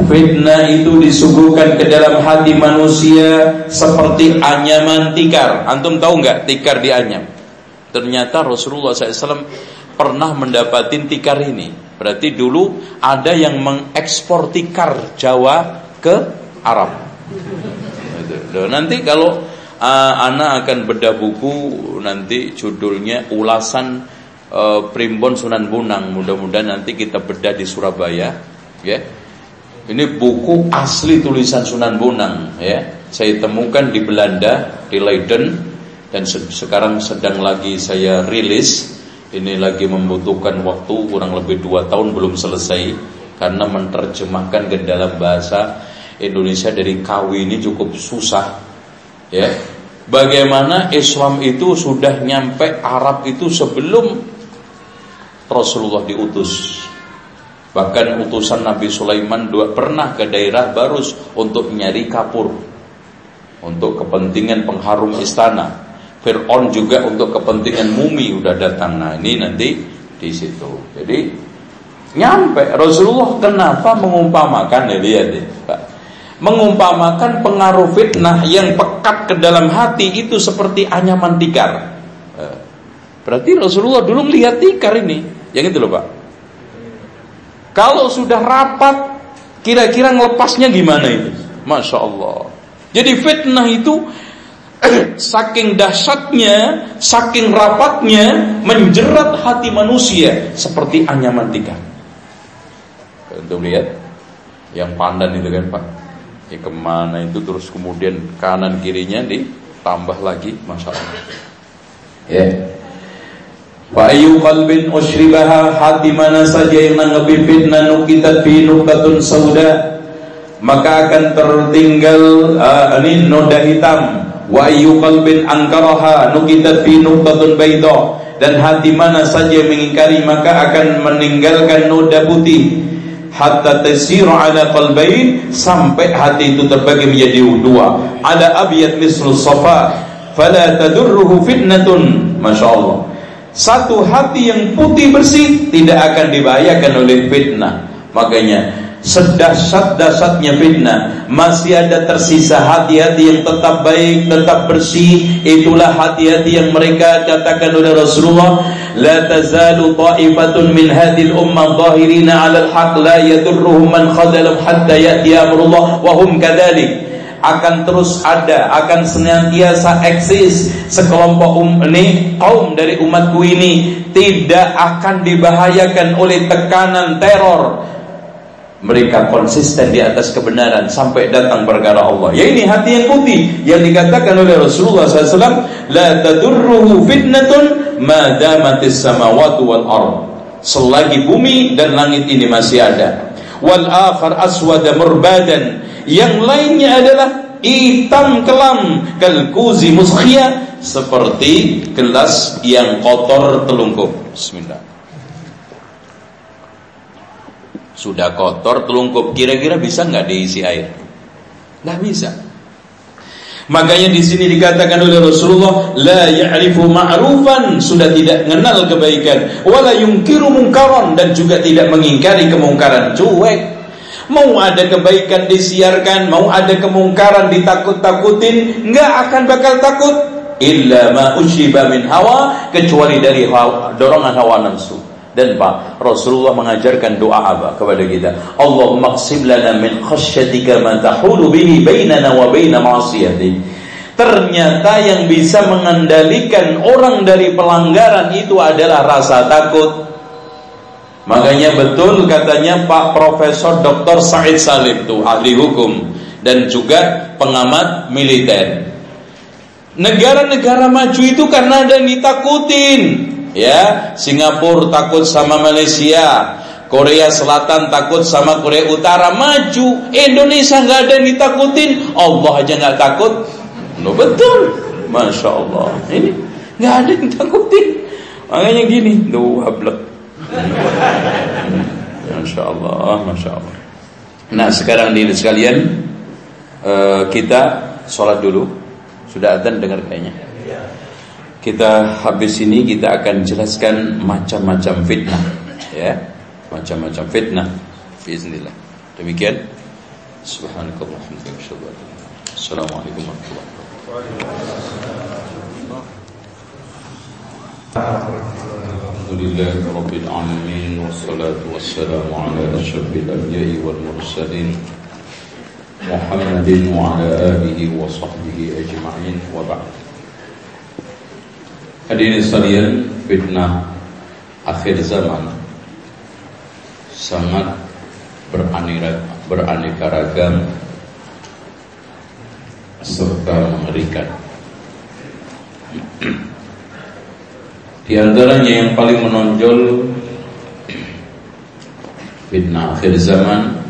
Fitnah itu disuguhkan ke dalam hati manusia seperti anyaman tikar. Antum tahu nggak tikar di anyam? Ternyata Rasulullah SAW pernah mendapatin tikar ini. Berarti dulu ada yang mengekspor tikar Jawa ke Arab. Nanti kalau uh, Ana akan bedah buku nanti judulnya ulasan uh, Primbon Sunan Bonang. Mudah-mudahan nanti kita bedah di Surabaya, ya. Ini buku asli tulisan Sunan Bonang, ya. Saya temukan di Belanda, di Leiden dan se sekarang sedang lagi saya rilis. Ini lagi membutuhkan waktu kurang lebih dua tahun belum selesai karena menerjemahkan ke dalam bahasa Indonesia dari KW ini cukup susah ya. Bagaimana Islam itu sudah nyampe Arab itu sebelum Rasulullah diutus. Bahkan utusan Nabi Sulaiman dua pernah ke daerah Barus untuk nyari kapur. Untuk kepentingan pengharum istana. Fir'aun juga untuk kepentingan mumi udah datang. Nah ini nanti di situ. Jadi nyampe. Rasulullah kenapa mengumpamakan? Ya lihat ya Pak mengumpamakan pengaruh fitnah yang pekat ke dalam hati itu seperti anyaman tikar. Eh, berarti Rasulullah dulu lihat tikar ini, yang itu loh Pak. Kalau sudah rapat, kira-kira ngelepasnya gimana ini? Masya Allah. Jadi fitnah itu saking dahsyatnya, saking rapatnya menjerat hati manusia seperti anyaman tikar. Untuk lihat yang pandan itu kan Pak ya ke mana itu? Terus kemudian kanan kirinya ditambah lagi masya Allah ya. Wa ayu qalbin hati mana saja yang nanggapi fitnah nukitat fi sauda maka akan tertinggal uh, ini noda hitam. Wa ayu qalbin angkaraha nukitat fi bayda dan hati mana saja mengingkari maka akan meninggalkan noda putih hatta tasiru ala qalbain sampai hati itu terbagi menjadi dua. Ada abiyat mislu safa fala tadurruhu fitnatun. Masyaallah satu hati yang putih bersih tidak akan dibahayakan oleh fitnah. Makanya sedasat-dasatnya fitnah. Masih ada tersisa hati-hati yang tetap baik, tetap bersih. Itulah hati-hati yang mereka katakan oleh Rasulullah la tazalu ta'ifatun min hadhil ummah zahirina 'ala al-haq la yadurruhum man khadalahum hatta ya'ti amrullah wa hum kadzalik. Akan terus ada, akan senantiasa eksis sekelompok um, ini kaum dari umatku ini. Tidak akan dibahayakan oleh tekanan teror mereka konsisten di atas kebenaran sampai datang perkara Allah. Ya ini hati yang putih yang dikatakan oleh Rasulullah SAW, la tadurruhu fitnatun ma damatis samawati wal ard. Selagi bumi dan langit ini masih ada. Wal akhar aswada murbadan. Yang lainnya adalah hitam kelam kalkuzi muskhia seperti gelas yang kotor telungkup. Bismillah. Sudah kotor, telungkup. Kira-kira bisa nggak diisi air? Nggak bisa. Makanya di sini dikatakan oleh Rasulullah, la ya'rifu ma'rufan, sudah tidak mengenal kebaikan, wala yungkiru mungkaran dan juga tidak mengingkari kemungkaran, cuek. Mau ada kebaikan disiarkan, mau ada kemungkaran ditakut-takutin, nggak akan bakal takut illa ma usyiba min hawa kecuali dari hawa, dorongan hawa nafsu. Dan Pak, Rasulullah mengajarkan doa apa kepada kita? Allahumma qsim lana min khasyatika ma tahulu bihi bainana wa baina. Ternyata yang bisa mengendalikan orang dari pelanggaran itu adalah rasa takut. Makanya betul katanya Pak Profesor Dr. Said Salim tuh ahli hukum dan juga pengamat militer. Negara-negara maju itu karena ada yang ditakutin ya Singapura takut sama Malaysia Korea Selatan takut sama Korea Utara. Maju Indonesia nggak ada yang ditakutin. Allah aja nggak takut. No betul. Masya Allah. Ini nggak ada yang takutin makanya gini dua blek Masya Allah Masya Allah. Nah sekarang di sekalian uh, kita sholat dulu. Sudah adzan dengar kayaknya kita habis ini kita akan jelaskan macam-macam fitnah ya. Macam-macam fitnah. Bismillah. Demikian. Subhanakallah assalamualaikum warahmatullahi wabarakatuh rabbil alamin wassalatu wassalamu ala asyrafil anbiya'i wal mursalin Muhammadin wa ala alihi wa sahbihi ajma'in wa ba'd Hadirin sekalian, fitnah akhir zaman sangat beraneka, beraneka ragam serta mengerikan. Di antaranya yang paling menonjol fitnah akhir zaman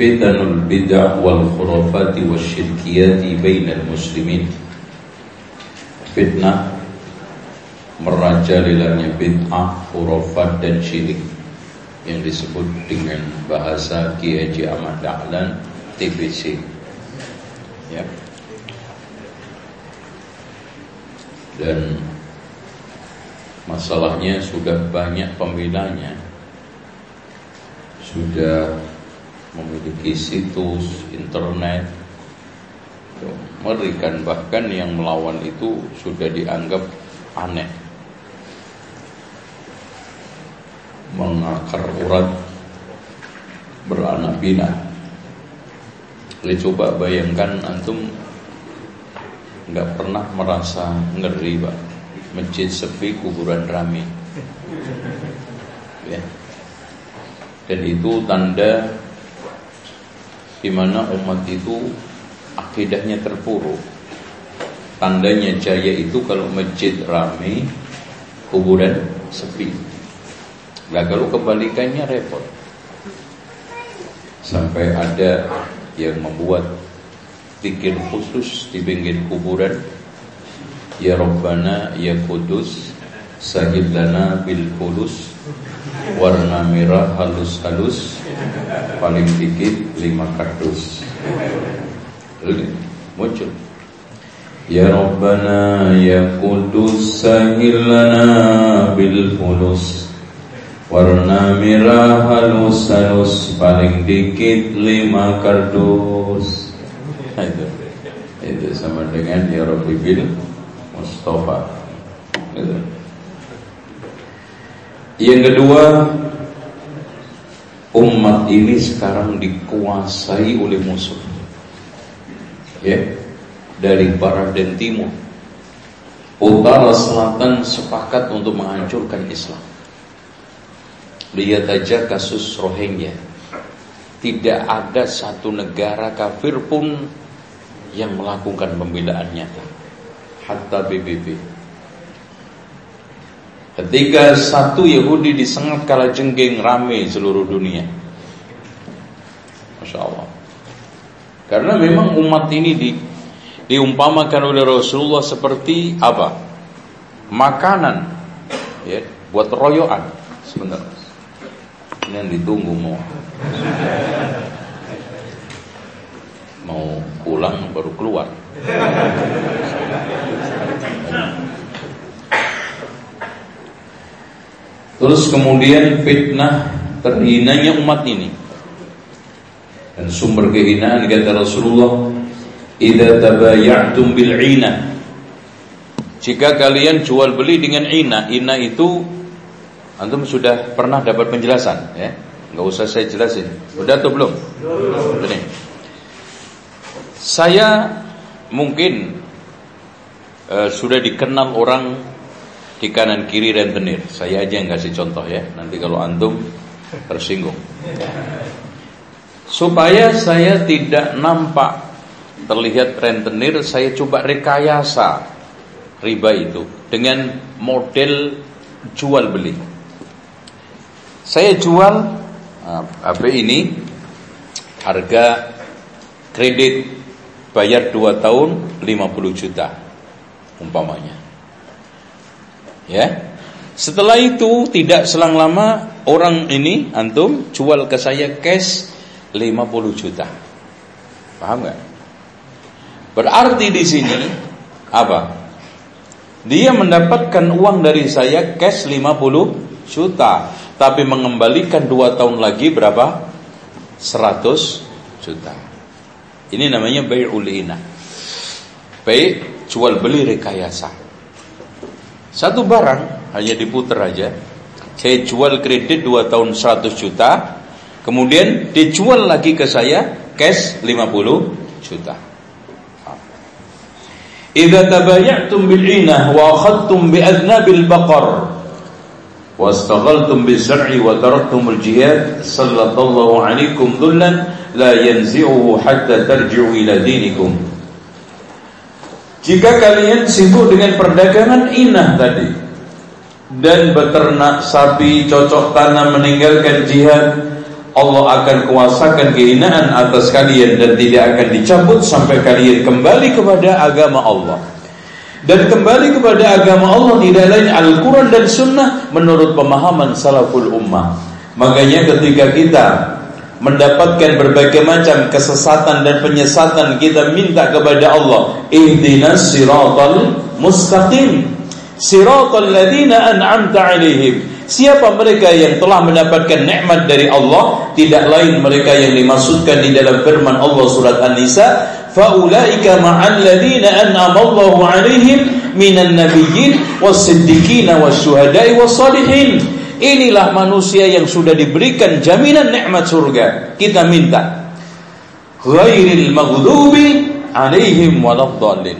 bid'ah wal khurafat wasyirkiyat bainal muslimin. Fitnah merajalelanya bid'ah, khurafat dan syirik. Yang disebut dengan bahasa Kiai Ahmad Dahlan TBC ya. Dan masalahnya sudah banyak pembelanya sudah memiliki situs internet. Mengerikan bahkan yang melawan itu sudah dianggap aneh. Mengakar urat beranak pinak Jadi coba bayangkan antum nggak pernah merasa ngeri pak? Masjid sepi kuburan rame. Ya. Dan itu tanda di mana umat itu akidahnya terpuruk. Tandanya jaya itu kalau masjid ramai, kuburan sepi. Nah kalau kebalikannya repot. Sampai ada yang membuat pikir khusus di pinggir kuburan. Ya Rabbana ya Kudus, sahid lana bil kudus, warna merah halus-halus paling dikit lima kardus. Muncul. Ya Rabbana Ya Kudus Sahilana Bil Fulus Warna merah halus-halus Paling dikit lima kardus. Nah, itu. Sama dengan Ya Rabbi Bil Mustafa. Yang kedua umat ini sekarang dikuasai oleh musuh. ya dari barat dan timur. Utara selatan sepakat untuk menghancurkan Islam. Lihat aja kasus Rohingya. Tidak ada satu negara kafir pun yang melakukan pembelaan nyata hatta PBB ketika satu Yahudi disengat kala jenggeng rame seluruh dunia Masya Allah karena memang umat ini di, diumpamakan oleh Rasulullah seperti apa? Makanan ya, buat royoan sebenarnya. Ini yang ditunggu mau mau pulang baru keluar. Terus kemudian fitnah terhinanya umat ini dan sumber kehinaan kata Rasulullah, "Idza tabaya'tum bil 'ina." Jika kalian jual beli dengan ina, ina itu antum sudah pernah dapat penjelasan ya? Enggak usah saya jelasin. Udah atau belum? Belum. Ini. Saya mungkin uh, sudah dikenal orang di kanan kiri rentenir. Saya aja yang kasih contoh ya. Nanti kalau antum tersinggung. Supaya saya tidak nampak terlihat rentenir, saya coba rekayasa riba itu dengan model jual beli. Saya jual HP ah, ini harga kredit bayar 2 tahun 50 juta umpamanya. Ya. Setelah itu tidak selang lama orang ini antum jual ke saya cash 50 juta. Paham nggak? Berarti di sini apa? Dia mendapatkan uang dari saya cash 50 juta, tapi mengembalikan 2 tahun lagi berapa? 100 juta. Ini namanya bai'ul ina. Bai' jual beli rekayasa. Satu barang hanya diputar aja. Saya jual kredit 2 tahun 100 juta, Kemudian dijual lagi ke saya cash 50 juta. Idza tabaya'tum bil inah wa akhadtum bi adnabil baqar wastaghaltum biz zar'i wa taraktum al jihad sallallahu alaikum dhullan la yanzi'uhu hatta tarji'u ila dinikum. Jika kalian sibuk dengan perdagangan inah tadi dan beternak sapi, cocok tanam, meninggalkan jihad, Allah akan kuasakan kehinaan atas kalian dan tidak akan dicabut sampai kalian kembali kepada agama Allah. Dan kembali kepada agama Allah tidak lain Al-Quran dan Sunnah menurut pemahaman salaful ummah. Makanya ketika kita mendapatkan berbagai macam kesesatan dan penyesatan kita minta kepada Allah ihdinas siratal mustaqim. Siratal ladina an'amta alaihim. Siapa mereka yang telah mendapatkan nikmat dari Allah Tidak lain mereka yang dimaksudkan di dalam firman Allah surat An-Nisa Faulaika ma'al ladhina an'amallahu alaihim Minan nabiyyin Was-siddiqina was-syuhadai was-salihin Inilah manusia yang sudah diberikan jaminan nikmat surga Kita minta Ghairil maghdubi alaihim waladhdallin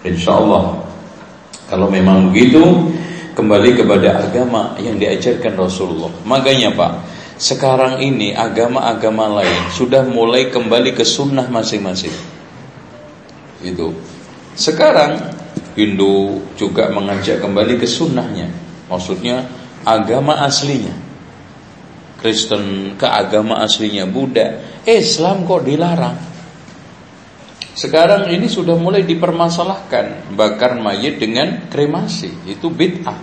InsyaAllah Kalau memang begitu kembali kepada agama yang diajarkan Rasulullah. Makanya Pak, sekarang ini agama-agama lain sudah mulai kembali ke sunnah masing-masing. Itu. Sekarang Hindu juga mengajak kembali ke sunnahnya. Maksudnya agama aslinya. Kristen ke agama aslinya Buddha. Islam kok dilarang? Sekarang ini sudah mulai dipermasalahkan bakar mayit dengan kremasi itu bid'ah.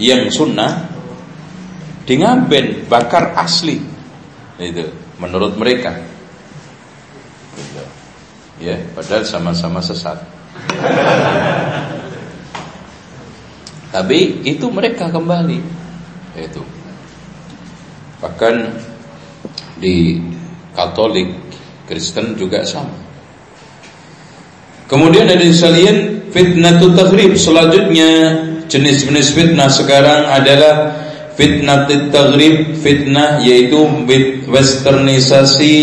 Yang sunnah dengan bakar asli itu menurut mereka. Ya, padahal sama-sama sesat. Tapi itu mereka kembali. Itu. Bahkan di Katolik Kristen juga sama. Kemudian ada sekalian fitnah taghrib. Selanjutnya jenis-jenis fitnah sekarang adalah fitnah taghrib fitnah yaitu westernisasi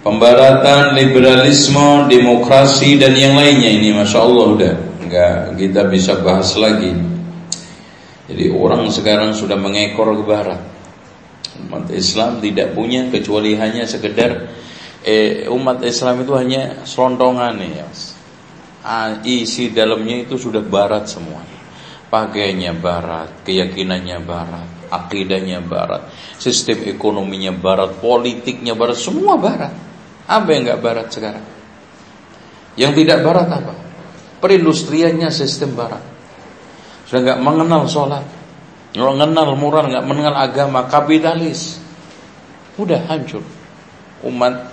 pembaratan liberalisme demokrasi dan yang lainnya. Ini masya Allah udah. Nggak kita bisa bahas lagi jadi orang sekarang sudah mengekor ke barat umat Islam tidak punya kecuali hanya sekedar eh, umat Islam itu hanya selontongan ya. Isi dalamnya itu sudah barat semuanya pakainya barat keyakinannya barat akidahnya barat sistem ekonominya barat politiknya barat semua barat. Apa yang nggak barat sekarang? Yang tidak barat apa? Perindustriannya sistem barat sudah nggak mengenal sholat nggak mengenal moral nggak mengenal agama kapitalis udah hancur umat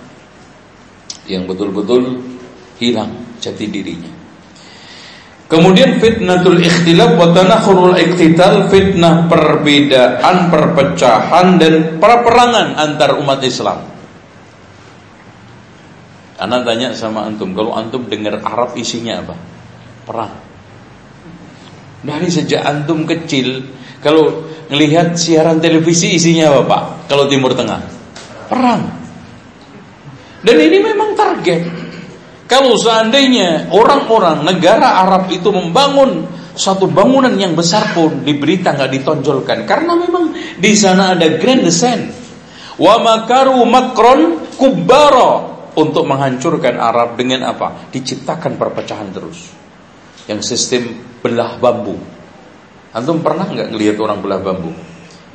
yang betul-betul hilang jati dirinya Kemudian fitnatul ikhtilaf wa tanakhurul iktital fitnah perbedaan, perpecahan dan perperangan antar umat Islam. Anak tanya sama antum, kalau antum dengar Arab isinya apa? Perang. Dari sejak antum kecil, kalau melihat siaran televisi isinya apa, Pak? Kalau Timur Tengah? Perang. Dan ini memang target. Kalau seandainya orang-orang negara Arab itu membangun satu bangunan yang besar pun di berita nggak ditonjolkan karena memang di sana ada grand. Wa makaru makron kubaro untuk menghancurkan Arab dengan apa? Diciptakan perpecahan terus. Yang sistem belah bambu. Antum pernah nggak ngelihat orang belah bambu?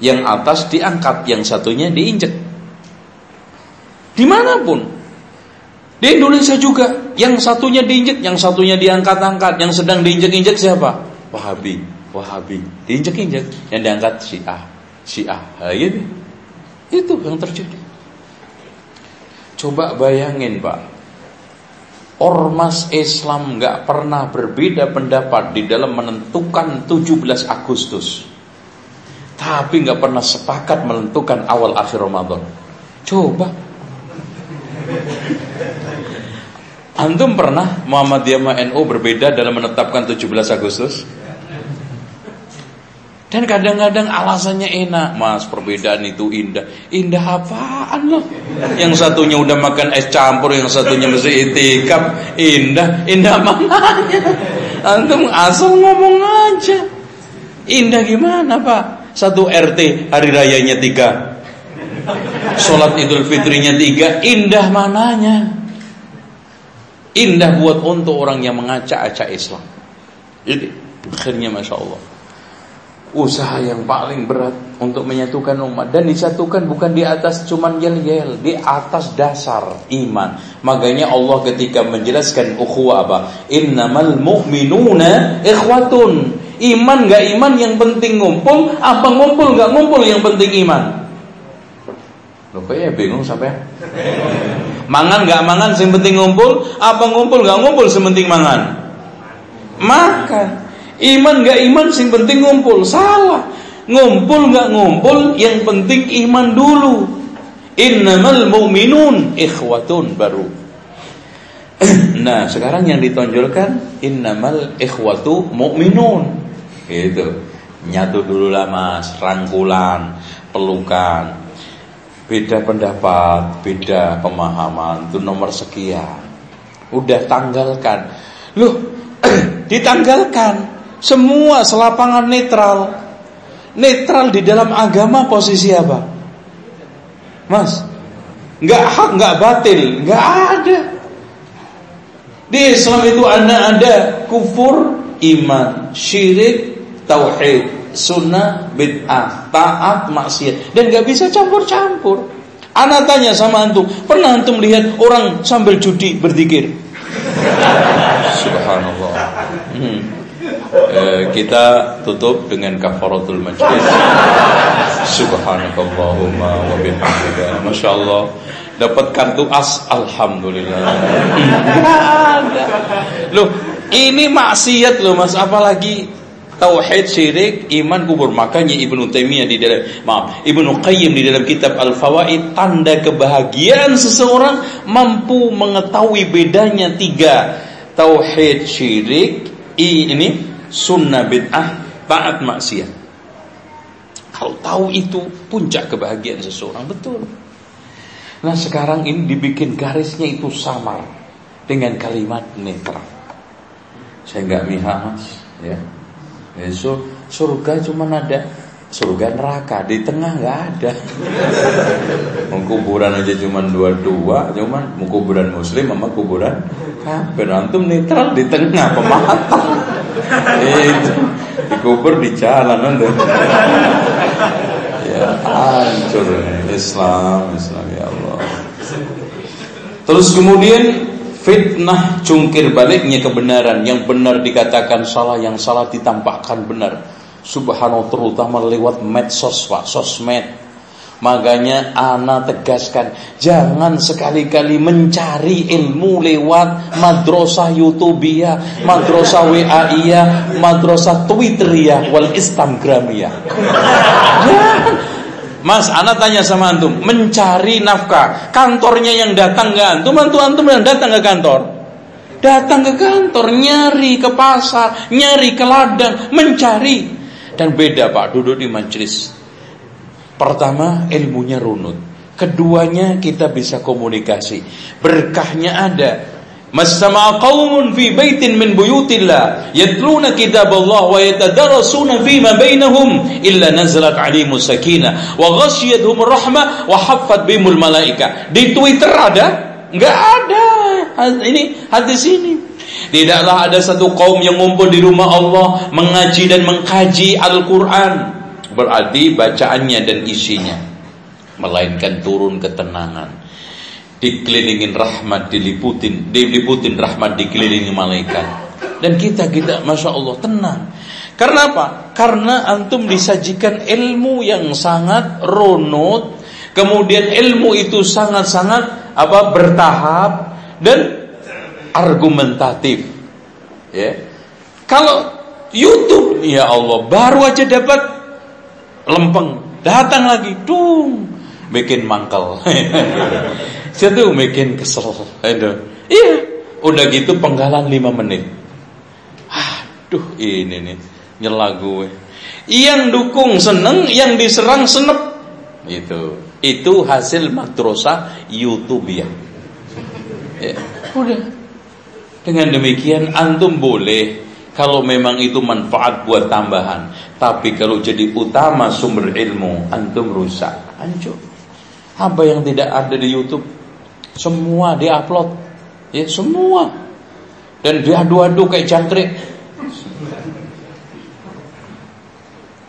Yang atas diangkat, yang satunya diinjek. Di mana pun di Indonesia juga, yang satunya diinjek, yang satunya diangkat-angkat, yang sedang diinjek-injek siapa? Wahabi, Wahabi, diinjek-injek, yang diangkat Syiah, Syiah, nah, gitu. Itu yang terjadi. Coba bayangin Pak, Ormas Islam nggak pernah berbeda pendapat di dalam menentukan 17 Agustus. Tapi nggak pernah sepakat menentukan awal akhir Ramadan. Coba Antum pernah Muhammadiyah NU berbeda dalam menetapkan 17 Agustus? Dan kadang-kadang alasannya enak. Mas perbedaan itu indah. Indah apaan loh? Yang satunya udah makan es campur Yang satunya masih itikaf. Indah, indah mananya Antum asal ngomong aja. Indah gimana pak? Satu RT hari rayanya tiga. Sholat idul fitrinya tiga. Indah mananya? Indah buat untuk orang yang mengacak-acak Islam. Jadi akhirnya masya Allah usaha yang paling berat untuk menyatukan umat dan disatukan bukan di atas cuman yel-yel, di atas dasar iman. Makanya Allah ketika menjelaskan ukhuwah apa? Innamal mu'minuna ikhwatun. Iman gak iman yang penting ngumpul, apa ngumpul gak ngumpul yang penting iman. Loh kayaknya bingung sampai Mangan gak mangan yang penting ngumpul Apa ngumpul gak ngumpul penting mangan Makan Iman gak iman yang penting ngumpul. Salah. Ngumpul gak ngumpul yang penting iman dulu. Innamal mu'minun ikhwatun baru. Nah sekarang yang ditonjolkan Innamal ikhwatu mu'minun. Gitu. Nyatu dulu lah mas. Rangkulan Pelukan. Beda pendapat, beda pemahaman, itu nomor sekian. Udah tanggalkan. Loh, ditanggalkan. Semua selapangan netral. Netral di dalam agama posisi apa? Mas, nggak hak, nggak batil, nggak ada. Di Islam itu ada ada kufur, iman, syirik, tauhid sunnah, bid'ah, taat, maksiat dan gak bisa campur-campur. Anak tanya sama antum, pernah antum lihat orang sambil judi berzikir? Subhanallah. Eh, kita tutup dengan kafaratul majlis. Subhanakallahumma wa bihamdika. Masyaallah dapat kartu as alhamdulillah. Loh, ini maksiat loh Mas, apalagi tauhid syirik iman kubur makanya Ibnu Taimiyah di dalam maaf Ibnu Qayyim di dalam kitab Al-Fawaid tanda kebahagiaan seseorang mampu mengetahui bedanya tiga tauhid syirik ini sunnah bid'ah taat maksiat kalau tahu itu puncak kebahagiaan seseorang betul Nah sekarang ini dibikin garisnya itu samar dengan kalimat netral. Saya nggak mihak mas, ya. Besok surga cuma ada surga neraka di tengah nggak ada. Kuburan aja cuma dua-dua, cuman kuburan muslim sama kuburan kafir. Antum netral di tengah pematang. Itu dikubur di jalan Ya hancur Islam, Islam ya Allah. Terus kemudian fitnah cungkir baliknya kebenaran yang benar dikatakan salah yang salah ditampakkan benar subhanallah terutama lewat medsos pak sosmed makanya ana tegaskan jangan sekali-kali mencari ilmu lewat madrasah ya madrasah ya madrasah ya wal instagramia Mas, anak tanya sama antum, mencari nafkah, kantornya yang datang ke antum, antum antum yang datang ke kantor. Datang ke kantor, nyari ke pasar, nyari ke ladang, mencari. Dan beda Pak, duduk di majelis. Pertama, ilmunya runut. Keduanya kita bisa komunikasi. Berkahnya ada. Masama qaumun fi baitin min buyutillah yatluna kitab Allah wa yatadarasuna fi ma bainahum illa nazalat alimu sakinah wa ghasyiyatuhum rahmah wa haffat bimul malaika. Di Twitter ada? Enggak ada. Ini hadis ini. Tidaklah ada satu kaum yang ngumpul di rumah Allah mengaji dan mengkaji Al-Quran. Berarti bacaannya dan isinya. Melainkan turun ketenangan. Dikelilingin rahmat, diliputin, diliputin rahmat, dikelilingi malaikat. Dan kita kita, masya Allah tenang. Karena apa? Karena antum disajikan ilmu yang sangat runut, kemudian ilmu itu sangat-sangat apa bertahap dan argumentatif. Ya. Kalau YouTube, ya Allah, baru aja dapat lempeng, datang lagi, dung, bikin mangkel. Situ bikin kesel. Iya, udah gitu penggalan 5 menit. Aduh, ini nih nyela gue. Yang dukung seneng, yang diserang senep. Itu. Itu hasil madrasah YouTube ya. ya. Udah dengan demikian antum boleh kalau memang itu manfaat buat tambahan. Tapi kalau jadi utama sumber ilmu, antum rusak, hancur. Apa yang tidak ada di YouTube? Semua diupload. Ya, semua. Dan diadu-adu kayak jangkrik.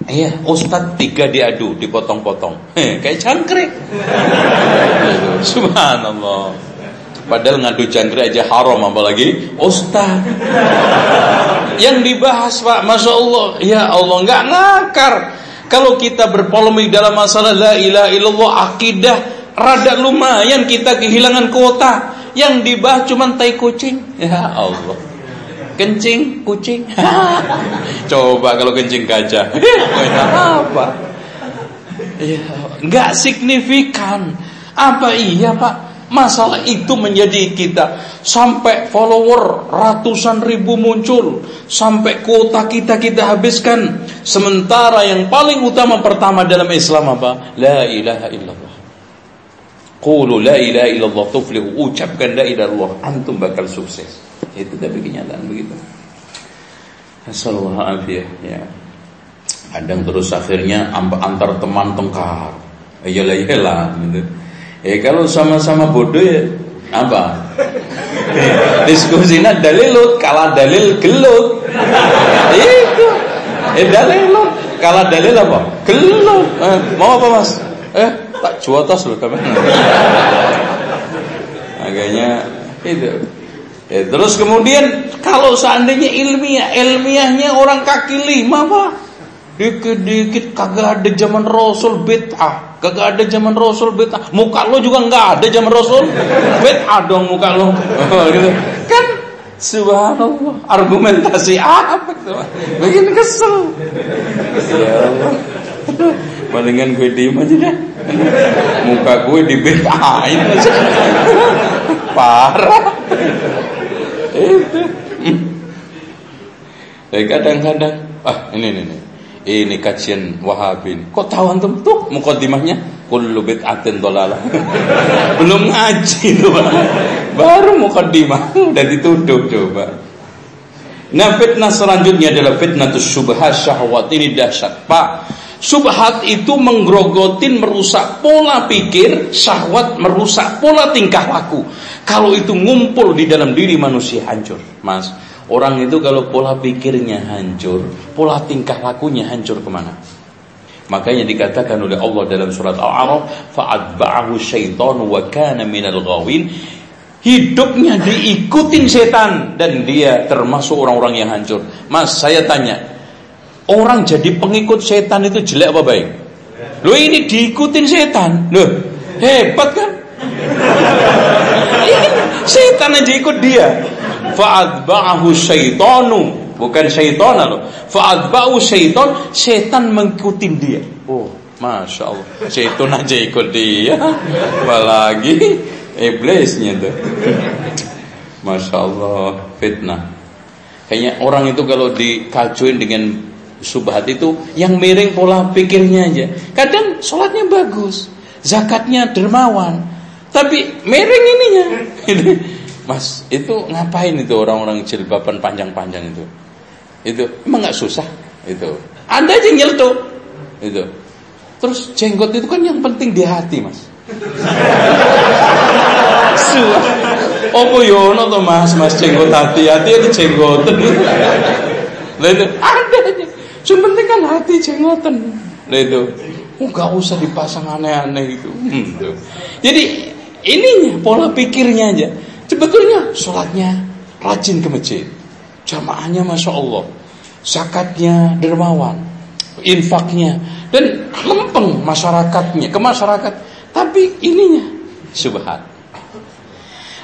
Iya, Ustadz tiga diadu, dipotong-potong. kayak jangkrik. Subhanallah. Padahal ngadu jangkrik aja haram apalagi ustaz. Yang dibahas Pak, Masya Allah. Ya Allah, nggak ngakar. Kalau kita berpolemik dalam masalah la ilaha illallah akidah, rada lumayan kita kehilangan kuota. Yang dibahas cuma tai kucing. Ya Allah. Kencing kucing. Coba kalau kencing gajah. apa? Ya, nggak signifikan. Apa iya Pak? Masalah itu menjadi kita sampai follower ratusan ribu muncul, sampai kuota kita kita habiskan. Sementara yang paling utama pertama dalam Islam apa? La ilaha illallah. Qulu la ilaha illallah tuflihu. Ucapkan la ilaha illallah, antum bakal sukses. Itu tapi kenyataan begitu. Assalamualaikum ya. Kadang terus akhirnya antar teman tengkar. Iyalah iyalah gitu Eh kalau sama-sama bodoh ya apa? Diskusinya dalilut, kalah dalil gelut. Itu. Eh dalilut, kalah dalil apa? Gelut. Eh, mau apa mas? Eh tak juatas loh kami. Agaknya itu. Eh, terus kemudian kalau seandainya ilmiah, ilmiahnya orang kaki lima pak Dikit-dikit kagak ada zaman Rasul bid'ah. Kagak ada zaman Rasul bid'ah. Muka lo juga nggak ada zaman Rasul. Bid'ah dong muka lo. gitu. Kan subhanallah. Argumentasi apa? Bikin kesel. Ya Allah. Palingan gue diem aja deh. Muka gue di bid'ahin aja. Parah. Itu. Kadang-kadang, ah ini ini, ini ini kajian Wahabi. Kok tahu antum tuh mukadimahnya? kullu bid'atin dolalah. Belum ngaji tuh, Pak. Baru mukaddimah udah dituduh coba. Nah, fitnah selanjutnya adalah fitnah syubhat syahwat. Ini dahsyat, Pak. Subhat itu menggrogotin, merusak pola pikir, syahwat merusak pola tingkah laku. Kalau itu ngumpul di dalam diri manusia hancur, Mas. Orang itu kalau pola pikirnya hancur, pola tingkah lakunya hancur ke mana? Makanya dikatakan oleh Allah dalam surat Al-A'raf, fa'adba'ahu syaitanu wa kana minal ghawin. Hidupnya diikutin setan dan dia termasuk orang-orang yang hancur. Mas, saya tanya, orang jadi pengikut setan itu jelek apa baik? Lo ini diikutin setan. Loh, hebat kan? setan aja ikut dia. Fa'adba'ahu syaitanu bukan syaitan loh. Fa'adba'u syaitan, setan mengikuti dia. Oh, masya Allah, syaitan aja ikut dia, apalagi iblisnya tuh. Masya Allah, fitnah. Kayaknya orang itu kalau dikacuin dengan subhat itu yang miring pola pikirnya aja. Kadang sholatnya bagus, zakatnya dermawan, tapi miring ininya. Mas, itu ngapain itu orang-orang jilbaban panjang-panjang itu? Itu emang nggak susah itu. Anda aja nyeletuk itu. Terus jenggot itu kan yang penting di hati, Mas. Opo yono to Mas, Mas jenggot hati, hati itu jenggoten. Lah itu ada aja. Yang penting kan hati jenggoten. Lah itu. Enggak oh, usah dipasang aneh-aneh itu. Hmm, Jadi ininya pola pikirnya aja. Sebetulnya sholatnya rajin ke masjid. Jamaahnya Masya Allah. Zakatnya dermawan Infaknya Dan lempeng masyarakatnya Ke masyarakat. Tapi ininya subhat.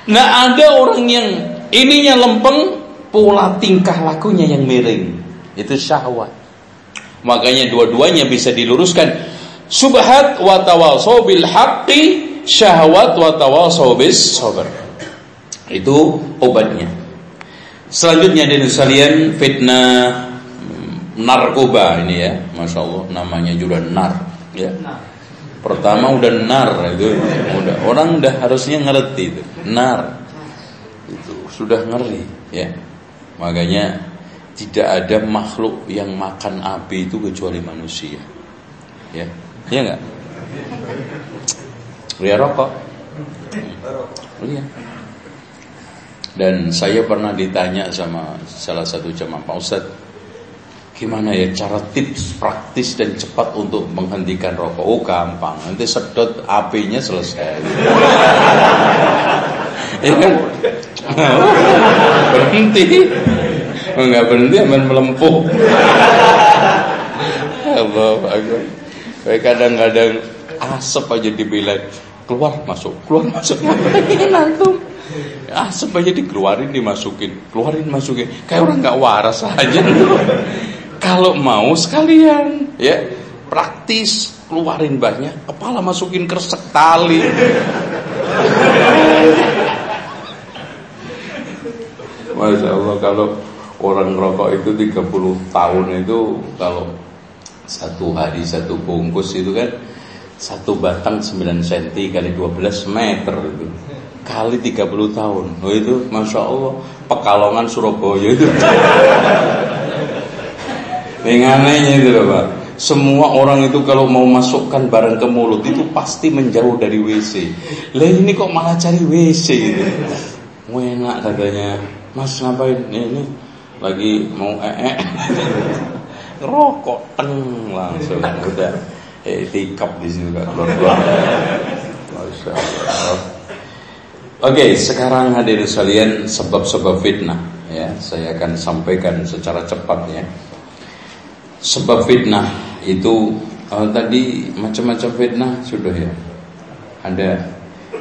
Nah ada orang yang Ininya lempeng Pola tingkah lakunya yang miring. Itu syahwat. Makanya dua-duanya bisa diluruskan. Subhat wa tawasau bil Syahwat wa tawasau bis Itu obatnya Selanjutnya dari sekalian fitnah narkoba ini ya, masya Allah namanya juga nar. Ya. Pertama udah nar itu, udah orang udah harusnya ngerti itu nar itu sudah ngeri ya. Makanya tidak ada makhluk yang makan api itu kecuali manusia. Ya, ya enggak? Ria rokok. Iya. Dan saya pernah ditanya sama salah satu jemaah Pak Ustaz, gimana ya cara tips praktis dan cepat untuk menghentikan rokok? Oh gampang, nanti sedot apinya selesai. ya kan? berhenti, enggak berhenti aman melempuh. Allah Akbar. Kayak kadang-kadang asap aja dibilang keluar masuk, keluar masuk. Nantum asap aja dikeluarin dimasukin. Keluarin masukin. Kayak orang nggak waras aja. Kalau mau sekalian ya. Praktis keluarin banyak. Kepala masukin kresek tali. Masya Allah kalau orang rokok itu 30 tahun itu kalau satu hari satu bungkus itu kan satu batang 9 cm kali 12 meter itu kali 30 tahun. Oh itu Masya Allah Pekalongan Surabaya itu. Yang anehnya itu loh Pak. Semua orang itu kalau mau masukkan barang ke mulut Itu pasti menjauh dari WC Lah ini kok malah cari WC gitu? Enak katanya. Mas ngapain? Ini, lagi mau ee Rokok teng langsung. Udah. Eh tikap di keluar keluar Masya Allah Oke, sekarang hadirin sekalian sebab-sebab fitnah ya, saya akan sampaikan secara cepat ya. Sebab fitnah itu oh, tadi macam-macam fitnah sudah ya. Ada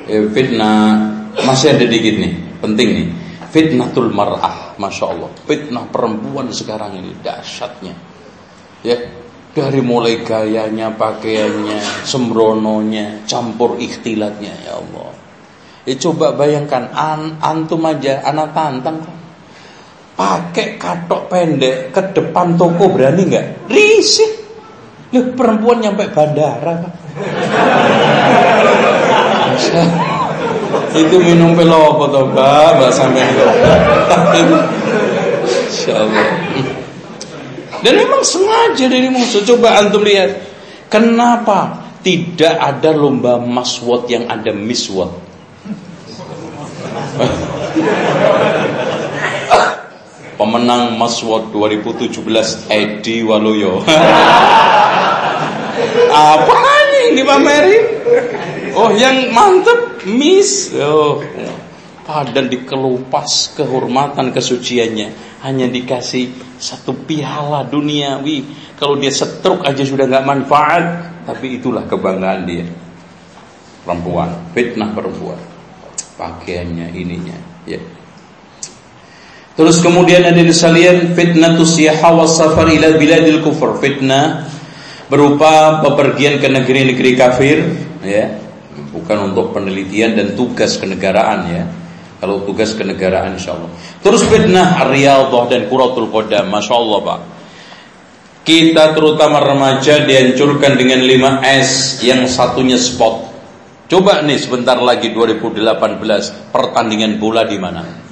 eh, fitnah masih ada dikit nih, penting nih. Fitnatul mar'ah, masya Allah. Fitnah perempuan sekarang ini dahsyatnya. Ya, dari mulai gayanya, pakaiannya, sembrononya, campur ikhtilatnya, ya Allah Ya coba bayangkan an, antum aja anak tantang pakai katok pendek ke depan toko berani nggak? Risih. Loh, perempuan nyampe bandara, Pak. itu minum pelo apa toh? Mbak sampai Insyaallah. Dan memang sengaja dari musuh. Coba antum lihat. Kenapa tidak ada lomba maswot yang ada miswot? Pemenang Maswot 2017 Edi Waluyo. Apa yang dipamerin? Oh, yang mantep Miss. Oh. Padahal dikelupas kehormatan kesuciannya hanya dikasih satu piala duniawi. Kalau dia setruk aja sudah nggak manfaat, tapi itulah kebanggaan dia. Perempuan, fitnah perempuan. Pakaiannya ininya, ya. Terus kemudian ada salian fitnah siyaha wa safar ila biladil kufur. Fitnah berupa bepergian ke negeri-negeri kafir, ya. Bukan untuk penelitian dan tugas kenegaraan ya kalau tugas kenegaraan insya Allah. Terus fitnah riyadhah dan kuratul qadam. Masya Allah Pak. Kita terutama remaja dihancurkan dengan 5 S yang satunya spot. Coba nih sebentar lagi 2018 pertandingan bola di mana?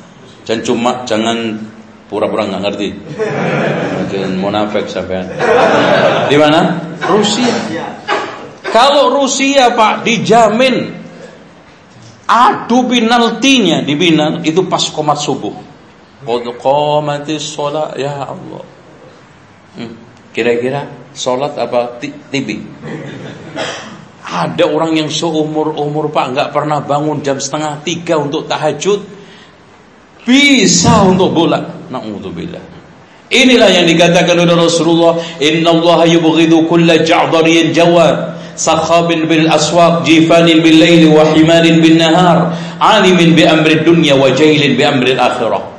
Jangan cuma jangan pura-pura nggak ngerti. Jangan munafik sampean. Di mana? Rusia. Kalau Rusia Pak dijamin adu penaltinya di binal itu pas komat subuh. Qad qamatis sholat ya Allah. Hmm. Kira-kira sholat apa tibi? Ada orang yang seumur-umur Pak nggak pernah bangun jam setengah tiga untuk tahajud bisa untuk bola. Nauzubillah. Inilah yang dikatakan oleh Rasulullah, "Inna Allah yubghidu kulla ja'dariyin jawad." sakhabin bil aswaq jifanin bil laili wa himarin bin nahar alimin bi amri dunya wa jahilin bi amri akhirah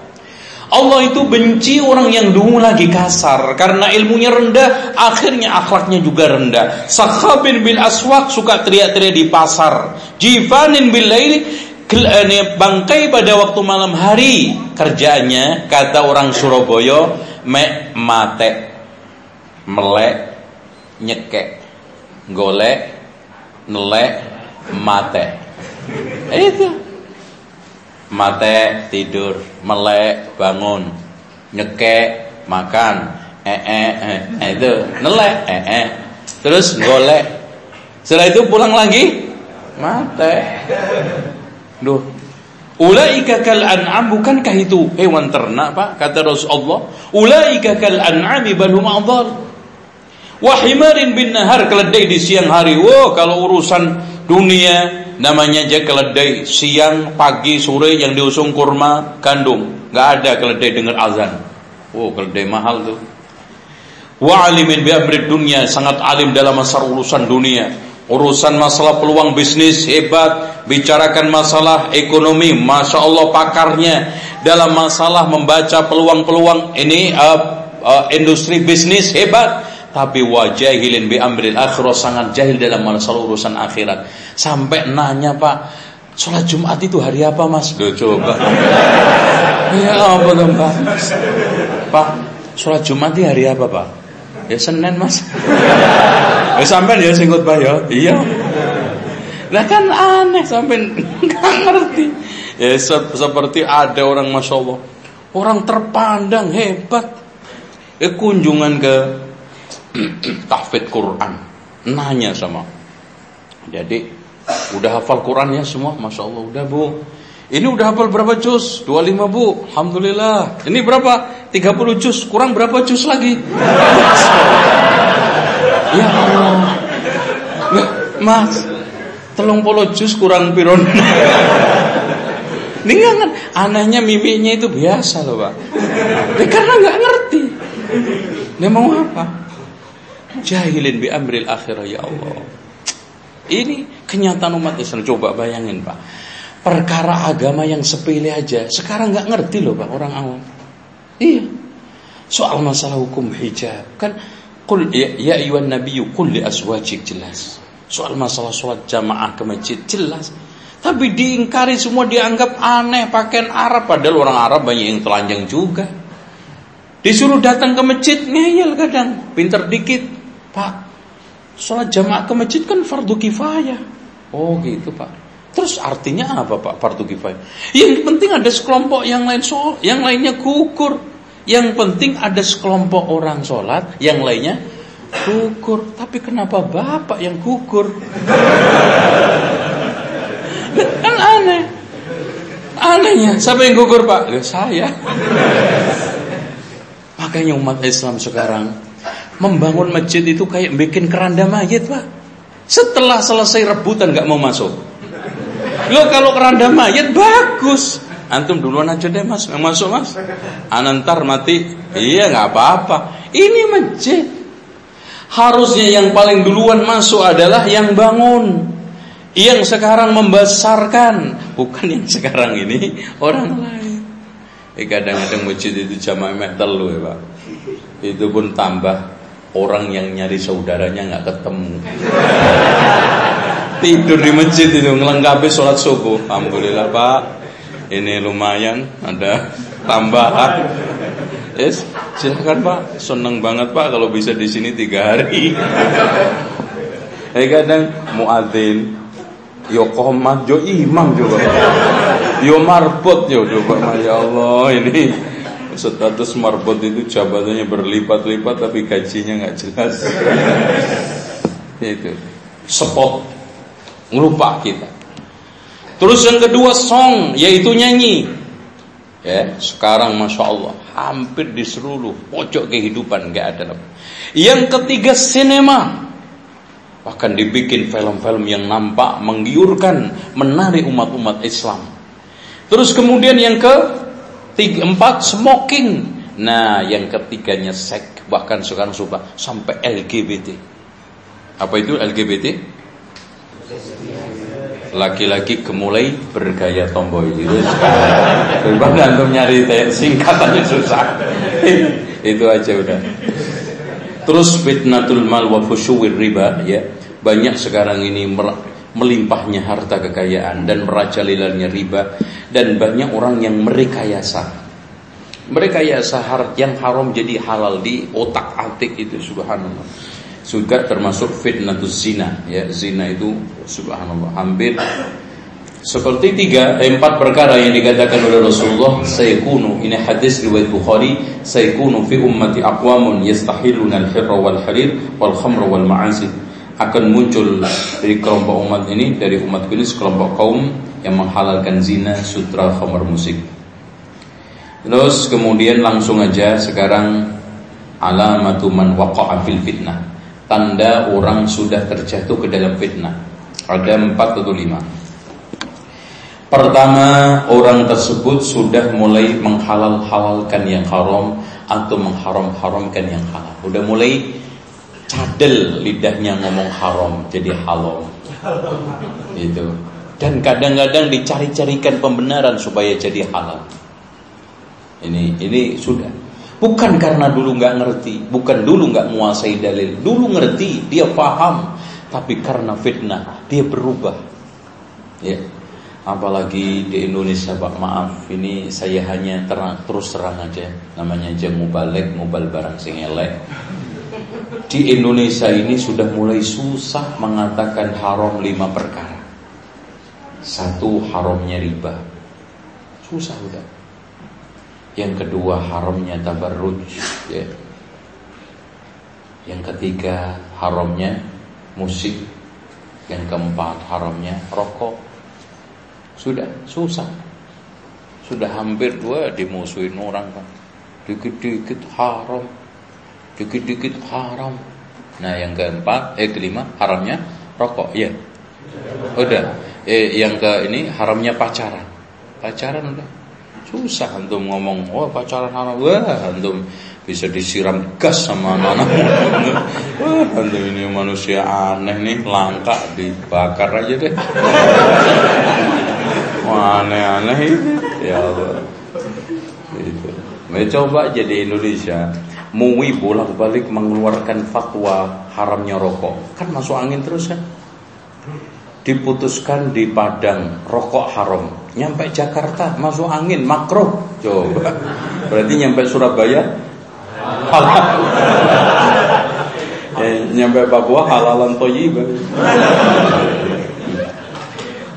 Allah itu benci orang yang dulu lagi kasar karena ilmunya rendah, akhirnya akhlaknya juga rendah. Sakhabin bil aswaq suka teriak-teriak di pasar. Jifanin bil laili bangkai pada waktu malam hari kerjanya kata orang Surabaya me mate melek nyekek golek, nelek, mate. Itu. Mate tidur, melek bangun, nyekek makan, eh eh eh, eh itu nelek, eh eh. Terus golek. Setelah itu pulang lagi mate. Duh. Ulaika kal an'am bukankah itu hewan ternak Pak kata Rasulullah Ulaika kal an'ami bal hum Wahimarin bin nahar keledai di siang hari. Wow, kalau urusan dunia namanya aja keledai siang, pagi, sore yang diusung kurma, gandum. Gak ada keledai dengar azan. Wow, keledai mahal tuh. Wa alimin bi amri dunia, sangat alim dalam masalah urusan dunia. Urusan masalah peluang bisnis hebat, bicarakan masalah ekonomi, masya Allah pakarnya dalam masalah membaca peluang-peluang ini uh, uh, industri bisnis hebat tapi wajahilin bi amril akhirah sangat jahil dalam masalah urusan akhirat. Sampai nanya, Pak, sholat Jumat itu hari apa, Mas? Loh, coba. ya apa dong, Pak? Pak, sholat Jumat itu hari apa, Pak? Ya Senin, Mas. ya sampai ya singgut Pak ya. Iya. Lah kan aneh sampai nggak ngerti. Ya seperti ada orang masya Allah, orang terpandang hebat. Eh kunjungan ke tahfidz Quran nanya sama jadi udah hafal Qurannya semua Masya Allah udah bu ini udah hafal berapa juz? 25 bu. Alhamdulillah. Ini berapa? 30 juz. Kurang berapa juz lagi? Ya Allah. Mas telung puluh juz kurang piron ini kan anehnya mimiknya itu biasa loh pak. Ya, karena nggak ngerti. Dia mau apa? Jahilin bi amril akhirah ya Allah. Ini kenyataan umat Islam. Coba bayangin Pak. Perkara agama yang sepele aja. Sekarang nggak ngerti loh Pak orang awam. Iya. Soal masalah hukum hijab. Kan Kul ya, ya ayuhan nabiyyu kul li aswajik jelas. Soal masalah sholat jamaah ke masjid jelas. Tapi diingkari semua dianggap aneh pakaian Arab padahal orang Arab banyak yang telanjang juga. Disuruh datang ke masjid ngeyel kadang, pinter dikit. Pak, sholat jamaah ke masjid kan fardu kifayah. Oh gitu Pak. Terus artinya apa Pak fardu kifayah? Yang penting ada sekelompok yang lain sol, yang lainnya gugur. Yang penting ada sekelompok orang sholat, yang lainnya gugur. Tapi kenapa Bapak yang gugur? kan aneh. Anehnya, siapa yang gugur Pak? Ya, saya. Makanya umat Islam sekarang membangun masjid itu kayak bikin keranda mayat Pak. Setelah selesai rebutan nggak mau masuk. Lo kalau keranda mayat bagus. Antum duluan aja deh mas, yang masuk mas. Anantar mati, iya nggak apa-apa. Ini masjid. Harusnya yang paling duluan masuk adalah yang bangun. Yang sekarang membesarkan, bukan yang sekarang ini orang lain. Eh kadang-kadang masjid itu jamaah metal loh ya pak. Itu pun tambah orang yang nyari saudaranya nggak ketemu tidur di masjid itu ngelengkapi sholat subuh. Alhamdulillah pak. Ini lumayan ada tambahan. Yes silahkan pak. Seneng banget pak kalau bisa di sini tiga hari. Eh kadang muadzin yo komat yo imam juga. Yo marbot yo coba. Ya Allah ini status marbot itu jabatannya berlipat-lipat tapi gajinya nggak jelas. Itu. Spot ngelupa kita. Terus yang kedua song yaitu nyanyi. Ya, sekarang masya Allah hampir di seluruh pojok kehidupan nggak ada. Yang ketiga sinema. Bahkan dibikin film-film yang nampak menggiurkan, menarik umat-umat Islam. Terus kemudian yang ke tiga, empat smoking. Nah, yang ketiganya seks, bahkan sekarang sudah sampai LGBT. Apa itu LGBT? Laki-laki kemulai bergaya tomboy gitu. Bagaimana antum nyari singkatannya susah. itu aja udah. Terus fitnatul mal wa fusyuwir riba ya. Banyak sekarang ini melimpahnya harta kekayaan dan merajalelanya riba dan banyak orang yang merekayasa. Merekayasa yang haram jadi halal di otak-atik itu subhanallah juga termasuk fitnatus zina. Ya zina itu subhanallah hampir seperti tiga eh, empat perkara yang dikatakan oleh Rasulullah sayakunu ini hadis riwayat Bukhari sayakunu fi ummati aqwamun yastahiluna al-hirra wal harir wal khamra wal ma'asib akan muncul dari kelompok umat ini dari umat ini sekelompok kaum yang menghalalkan zina, sutra, khamar musik. Terus kemudian langsung aja sekarang alamatu man waqa'a fil fitnah tanda orang sudah terjatuh ke dalam fitnah. Ada empat atau lima. Pertama, orang tersebut sudah mulai menghalal-halalkan yang haram atau mengharam-haramkan yang halal. Udah mulai cadel lidahnya ngomong haram jadi halal. Itu. Dan kadang-kadang dicari-carikan pembenaran supaya jadi halal. Ini ini sudah Bukan karena dulu nggak ngerti, bukan dulu nggak menguasai dalil, dulu ngerti, dia paham, tapi karena fitnah dia berubah. Ya, apalagi di Indonesia pak maaf, ini saya hanya terang, terus terang aja, namanya aja mubalek, mubal barang sing elek. Di Indonesia ini sudah mulai susah mengatakan haram lima perkara. Satu haramnya riba, susah udah. Yang kedua haramnya tabarruj ya. Yang ketiga haramnya musik. Yang keempat haramnya rokok. Sudah susah. Sudah hampir dua dimusuhin orang kan Dikit-dikit haram. Dikit-dikit haram. Nah yang keempat Eh kelima haramnya rokok ya Udah eh, Yang ke ini haramnya pacaran. Pacaran udah Susah antum ngomong, wah pacaran anak, wah antum bisa disiram gas sama anak-anak. wah antum ini manusia aneh nih, langka dibakar aja deh. Wah aneh-aneh ya Allah. Itu. Coba jadi Indonesia, MUI bolak-balik mengeluarkan fatwa haramnya rokok. Kan masuk angin terus kan? Diputuskan di Padang rokok haram Nyampe Jakarta masuk angin makro. Coba. Berarti nyampe Surabaya halal. eh, nyampe Papua halalan toyibah.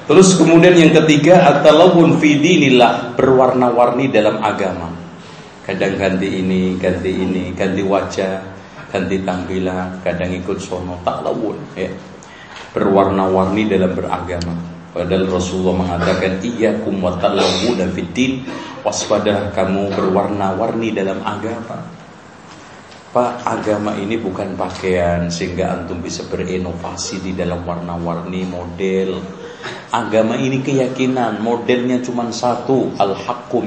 Terus kemudian yang ketiga at-talawun fi dinillah, berwarna-warni dalam agama. Kadang ganti ini, ganti ini, ganti wajah, ganti tampilan, kadang ikut sono, taklawun ya. Berwarna-warni dalam beragama. Padahal Rasulullah mengatakan iyyakum wa talawuna fid din, waspadalah kamu berwarna-warni dalam agama. Pak, agama ini bukan pakaian sehingga antum bisa berinovasi di dalam warna-warni model Agama ini keyakinan, modelnya cuma satu, al-haqqu.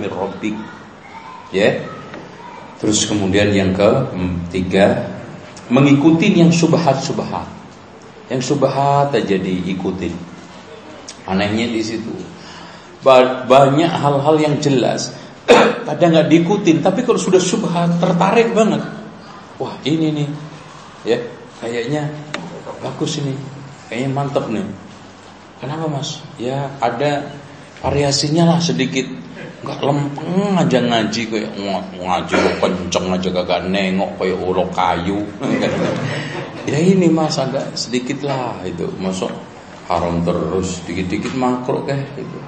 Ya. Terus kemudian yang ketiga, mengikuti yang subhat-subhat. Yang subhat aja diikutin. Anehnya di situ. Banyak hal-hal yang jelas kadang nggak diikutin, tapi kalau sudah subhat tertarik banget. Wah, ini nih. Ya, kayaknya bagus ini. Kayaknya mantap nih Kenapa mas? Ya ada variasinya lah sedikit Gak lempeng aja ngaji kayak ngaji kenceng aja gak nengok kayak ulo kayu. ya ini mas agak sedikit lah itu masuk haram terus dikit-dikit mangkruk kayak itu.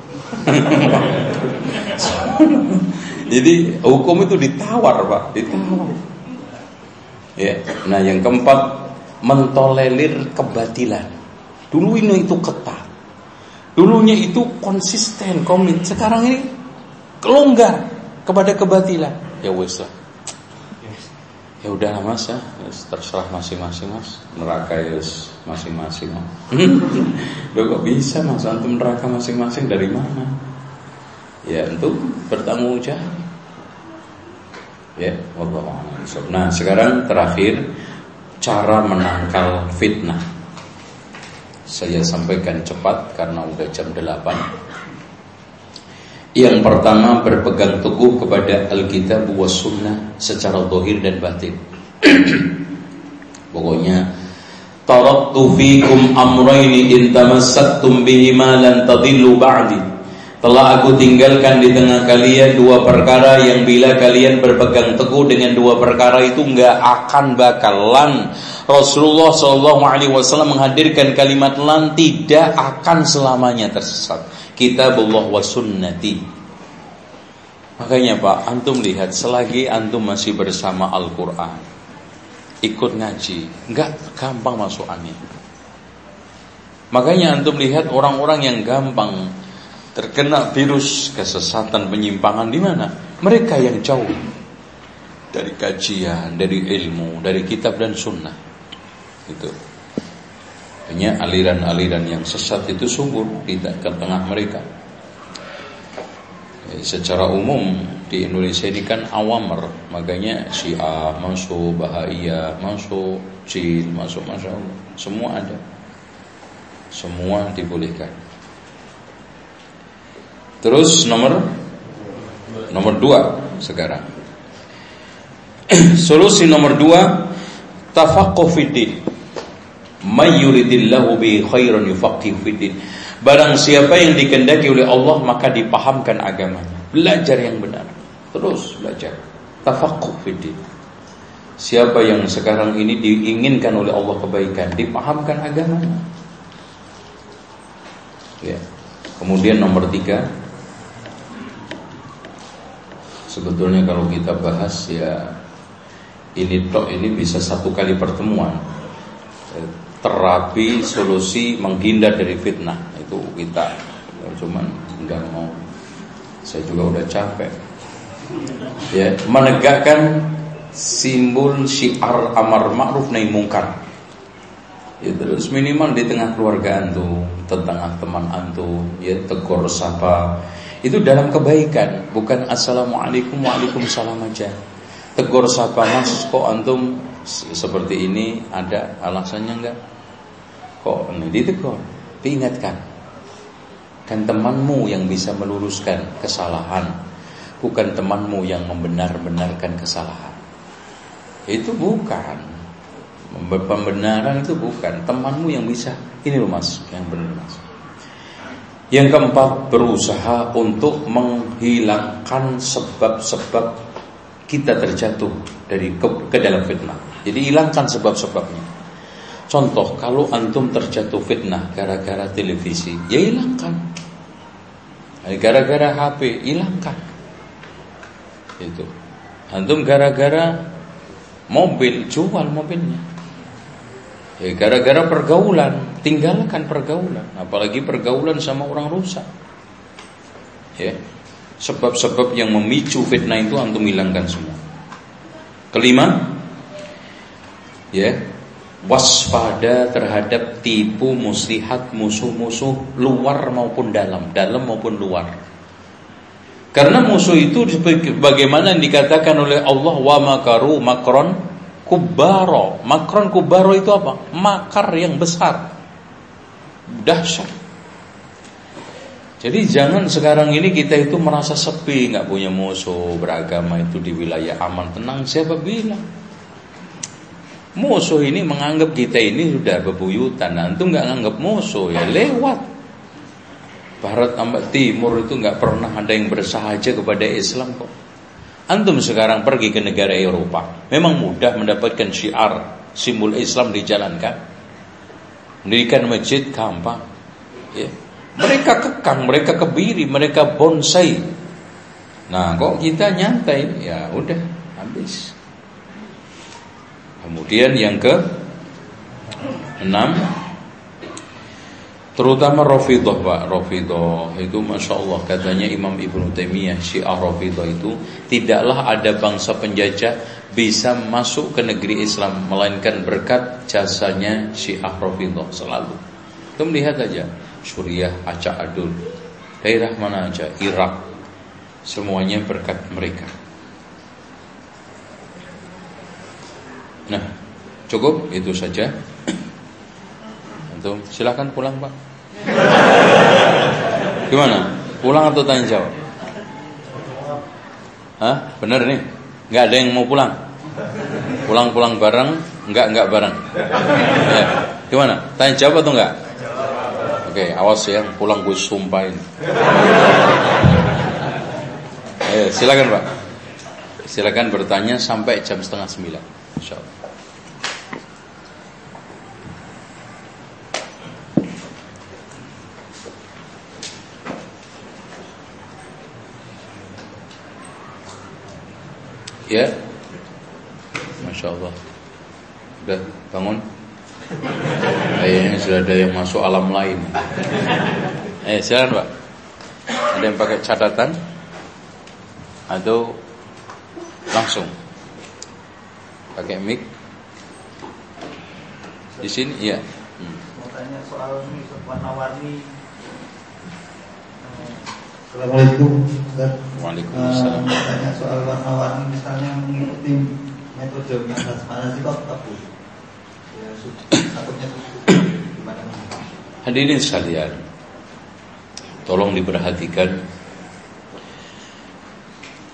Jadi hukum itu ditawar pak, ditawar. Ya, nah yang keempat mentolerir kebatilan. Dulu ini itu ketat. Dulunya itu konsisten, komit. Sekarang ini kelonggar kepada kebatilan. Ya wes lah. Ya udahlah mas ya, terserah masing-masing mas. Neraka ya masing-masing. Loh kok bisa mas antum neraka masing-masing dari mana? Ya untuk bertanggung jawab. Ya, Allah Nah sekarang terakhir cara menangkal fitnah. Saya sampaikan cepat karena udah jam 8 Yang pertama berpegang teguh kepada Alkitab wa sunnah secara dohir dan batin. Pokoknya Taraktu fikum amraini in tamassaktum bihima lan tadillu ba'di. Telah aku tinggalkan di tengah kalian dua perkara yang bila kalian berpegang teguh dengan dua perkara itu nggak akan bakalan. Rasulullah Shallallahu Alaihi Wasallam menghadirkan kalimat lan tidak akan selamanya tersesat. Kitabullah wa sunnati. Makanya Pak, antum lihat selagi antum masih bersama Al-Quran, ikut ngaji, nggak gampang masuk angin. Makanya antum lihat orang-orang yang gampang terkena virus kesesatan penyimpangan di mana? Mereka yang jauh dari kajian, dari ilmu, dari kitab dan sunnah. Itu. Hanya aliran-aliran yang sesat itu subur di tengah mereka. Ya, secara umum di Indonesia ini kan awamer, makanya Syiah masuk, Bahaya masuk, Cil masuk, masuk, semua ada. Semua dibolehkan. Terus nomor nomor dua sekarang. Solusi nomor dua fiddin. May yuridillahu bi khairan yufaqqih fiddin. Barang siapa yang dikendaki oleh Allah maka dipahamkan agamanya. Belajar yang benar. Terus belajar. Tafaqquh fiddin. Siapa yang sekarang ini diinginkan oleh Allah kebaikan, dipahamkan agamanya. Ya. Kemudian nomor tiga, Sebetulnya kalau kita bahas ya ini tok ini bisa satu kali pertemuan. Terapi solusi menghindar dari fitnah itu kita cuman nggak mau. Saya juga udah capek. Ya, menegakkan simbol syiar amar ma'ruf nahi mungkar. Ya terus minimal di tengah keluarga antum, tengah teman antum, ya tegur sapa, itu dalam kebaikan, bukan assalamualaikum waalaikumsalam aja. Tegur sapa mas, kok antum seperti ini ada alasannya enggak? Kok ini ditegur, diingatkan. Kan temanmu yang bisa meluruskan kesalahan, bukan temanmu yang membenar-benarkan kesalahan. Itu bukan pembenaran itu bukan temanmu yang bisa. Ini loh mas, yang benar mas. Yang keempat, berusaha untuk menghilangkan sebab-sebab kita terjatuh dari ke, ke dalam fitnah. Jadi hilangkan sebab-sebabnya. Contoh, kalau antum terjatuh fitnah gara-gara televisi, ya hilangkan. Gara-gara HP, hilangkan. Itu. Antum gara-gara mobil, jual mobilnya. Ya, gara-gara pergaulan, tinggalkan pergaulan, apalagi pergaulan sama orang rusak. Ya. Sebab-sebab yang memicu fitnah itu antum hilangkan semua. Kelima, ya, waspada terhadap tipu muslihat musuh-musuh luar maupun dalam, dalam maupun luar. Karena musuh itu bagaimana yang dikatakan oleh Allah wa makaru makron kubaro. Makron kubaro itu apa? Makar yang besar. Dahsyat. Jadi jangan sekarang ini kita itu merasa sepi, nggak punya musuh beragama itu di wilayah aman tenang. Siapa bilang? Musuh ini menganggap kita ini sudah bebuyutan. Antum nggak nganggap musuh ya lewat. Barat sampai timur itu nggak pernah ada yang bersahaja kepada Islam kok. Antum sekarang pergi ke negara Eropa, memang mudah mendapatkan syiar simbol Islam dijalankan. Mendirikan masjid gampang. Ya. Mereka kekang, mereka kebiri, mereka bonsai. Nah, kok kita nyantai? Ya udah. Kemudian yang ke enam Terutama Rafidah Pak. Rafidah itu Masya Allah katanya Imam Ibn Taimiyah Syiah Rafidah itu Tidaklah ada bangsa penjajah Bisa masuk ke negeri Islam Melainkan berkat jasanya Syiah Rafidah selalu. Kita melihat aja Suriah, Aceh Adul. Daerah mana aja? Irak. Semuanya berkat mereka Nah, cukup itu saja. Antum silakan pulang, Pak. Gimana? Pulang atau tanya jawab? Hah? Bener nih? Gak ada yang mau pulang? Pulang-pulang bareng? Enggak, enggak bareng. Ya. Gimana? Tanya jawab atau enggak? Oke, awas ya, pulang gue sumpahin. Ayo, silakan Pak. Silakan bertanya sampai jam setengah sembilan. Insyaallah. Ya. Masya Allah Udah bangun? Kayaknya sudah ada yang masuk alam lain. Eh silakan Pak. Ada yang pakai catatan? Atau Langsung Pakai mic Di sini iya hmm. Mau tanya soal ini warna-warni Assalamualaikum Ustaz. Waalaikumsalam. Uh, tanya soal warna-warni misalnya mengikuti metode mana sih kok tabu. Ya, takutnya gimana? Hadirin sekalian, tolong diperhatikan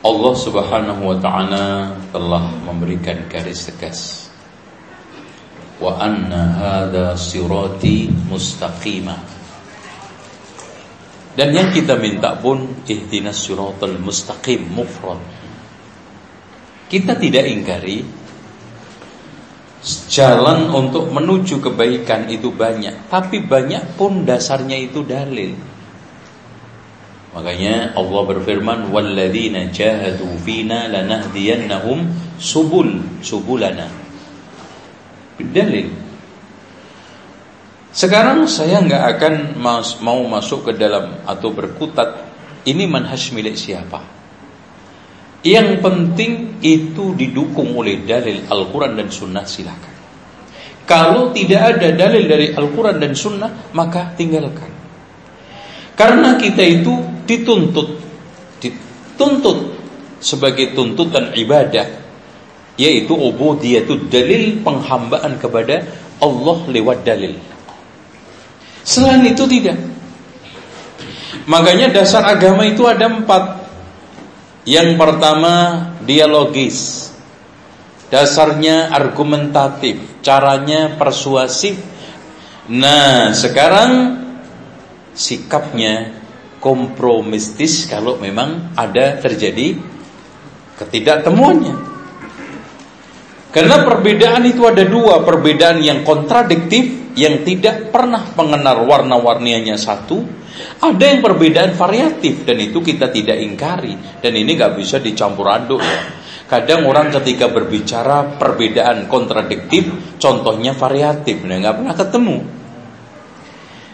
Allah Subhanahu wa taala telah memberikan garis tegas. Wa anna hadha sirati mustaqimah dan yang kita minta pun ihdinas siratal mustaqim mufrad. Kita tidak ingkari jalan untuk menuju kebaikan itu banyak, tapi banyak pun dasarnya itu dalil. Makanya Allah berfirman walladzina jahadu fina lanahdiyannahum subul subulana. Dalil sekarang saya nggak akan mas, mau masuk ke dalam atau berkutat ini manhaj milik siapa. Yang penting itu didukung oleh dalil Al-Quran dan Sunnah silakan. Kalau tidak ada dalil dari Al-Quran dan Sunnah maka tinggalkan. Karena kita itu dituntut, dituntut sebagai tuntutan ibadah, yaitu itu dalil penghambaan kepada Allah lewat dalil. Selain itu tidak. Makanya dasar agama itu ada empat. Yang pertama dialogis. Dasarnya argumentatif, caranya persuasif. Nah, sekarang sikapnya kompromistis kalau memang ada terjadi ketidaktemuannya. Karena perbedaan itu ada dua, perbedaan yang kontradiktif yang tidak pernah mengenal warna-warninya satu, ada yang perbedaan variatif dan itu kita tidak ingkari dan ini nggak bisa dicampur aduk ya. Kadang orang ketika berbicara perbedaan kontradiktif, contohnya variatif, nah nggak pernah ketemu.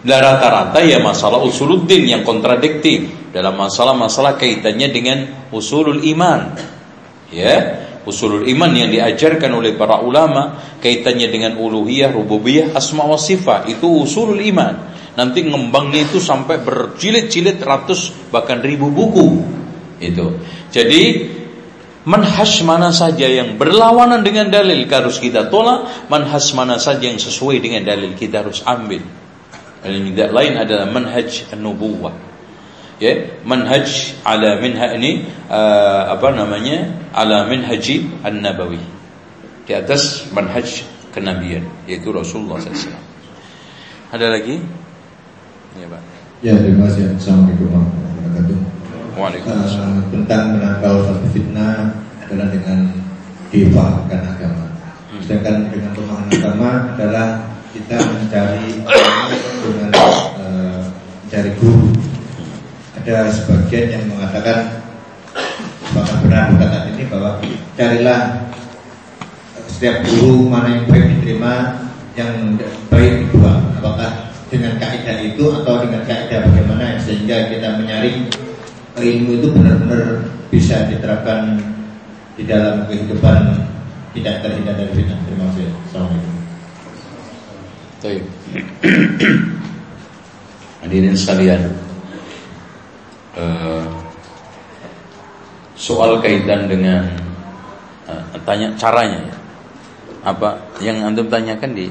Dan rata-rata ya masalah usuluddin yang kontradiktif dalam masalah-masalah kaitannya dengan usulul iman. Ya, usulul iman yang diajarkan oleh para ulama kaitannya dengan uluhiyah, rububiyah, asma wa sifat itu usulul iman. Nanti ngembangnya itu sampai berjilid-jilid ratus bahkan ribu buku. Itu. Jadi manhaj mana saja yang berlawanan dengan dalil harus kita tolak, manhaj mana saja yang sesuai dengan dalil kita harus ambil. Yang tidak lain adalah manhaj an-nubuwah ya manhaj ala minha ini uh, apa namanya? Ala minhaji an-nabawi. Di atas manhaj kenabian yaitu Rasulullah SAW ada lagi? Ya Pak. Ya terima kasih. Assalamualaikum warahmatullahi wabarakatuh. Waalaikumsalam. Uh, tentang menangkal satu fitnah adalah dengan difahamkan agama. Hmm. sedangkan dengan pemahaman agama adalah kita mencari dengan mencari guru ada sebagian yang mengatakan apakah benar perkataan ini bahwa carilah setiap guru mana yang baik diterima yang baik dibuang apakah dengan kaidah itu atau dengan kaidah bagaimana sehingga kita menyaring ilmu itu benar-benar bisa diterapkan di dalam kehidupan tidak terhindar dari fitnah. Terima kasih. Assalamualaikum. Baik. Hadirin sekalian, uh, soal kaitan dengan uh, tanya caranya ya. Apa yang antum tanyakan di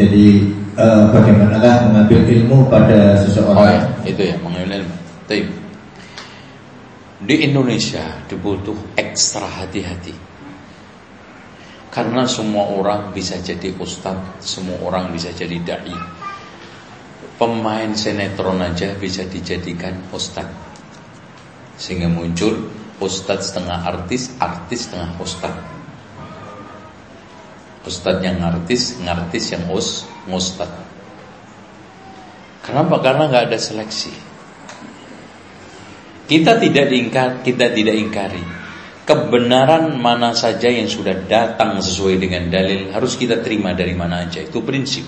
Jadi uh, bagaimanakah mengambil ilmu pada seseorang? Oh ya, itu ya, mengambil ilmu. Taib. Di Indonesia dibutuh ekstra hati-hati. Karena semua orang bisa jadi ustadz, semua orang bisa jadi dai. Pemain sinetron aja bisa dijadikan ustadz sehingga muncul ustadz setengah artis, artis setengah ustadz. Ustadz yang artis, ngartis yang us, ustadz. Kenapa? Karena nggak ada seleksi. Kita tidak diingkar, kita tidak ingkari kebenaran mana saja yang sudah datang sesuai dengan dalil harus kita terima dari mana aja itu prinsip.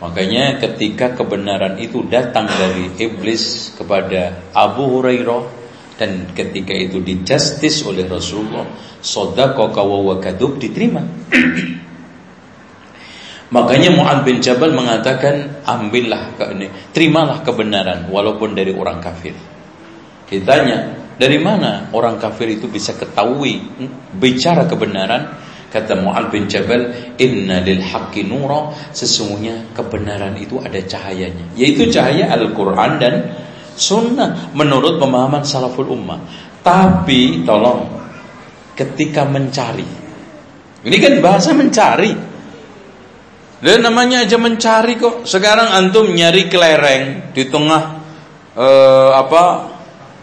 Makanya ketika kebenaran itu datang dari iblis kepada Abu Hurairah dan ketika itu dijustis oleh Rasulullah, sodako wa diterima. Makanya Mu'ad bin Jabal mengatakan, ambillah ke ini, terimalah kebenaran walaupun dari orang kafir. Ditanya, dari mana orang kafir itu bisa ketahui hmm, bicara kebenaran? Kata Mu'ad bin Jabal, "Inna lil haqqi nura." Sesungguhnya kebenaran itu ada cahayanya, yaitu cahaya Al-Qur'an dan sunnah menurut pemahaman salaful ummah. Tapi tolong ketika mencari. Ini kan bahasa mencari. Dan namanya aja mencari kok. Sekarang antum nyari kelereng di tengah eh, apa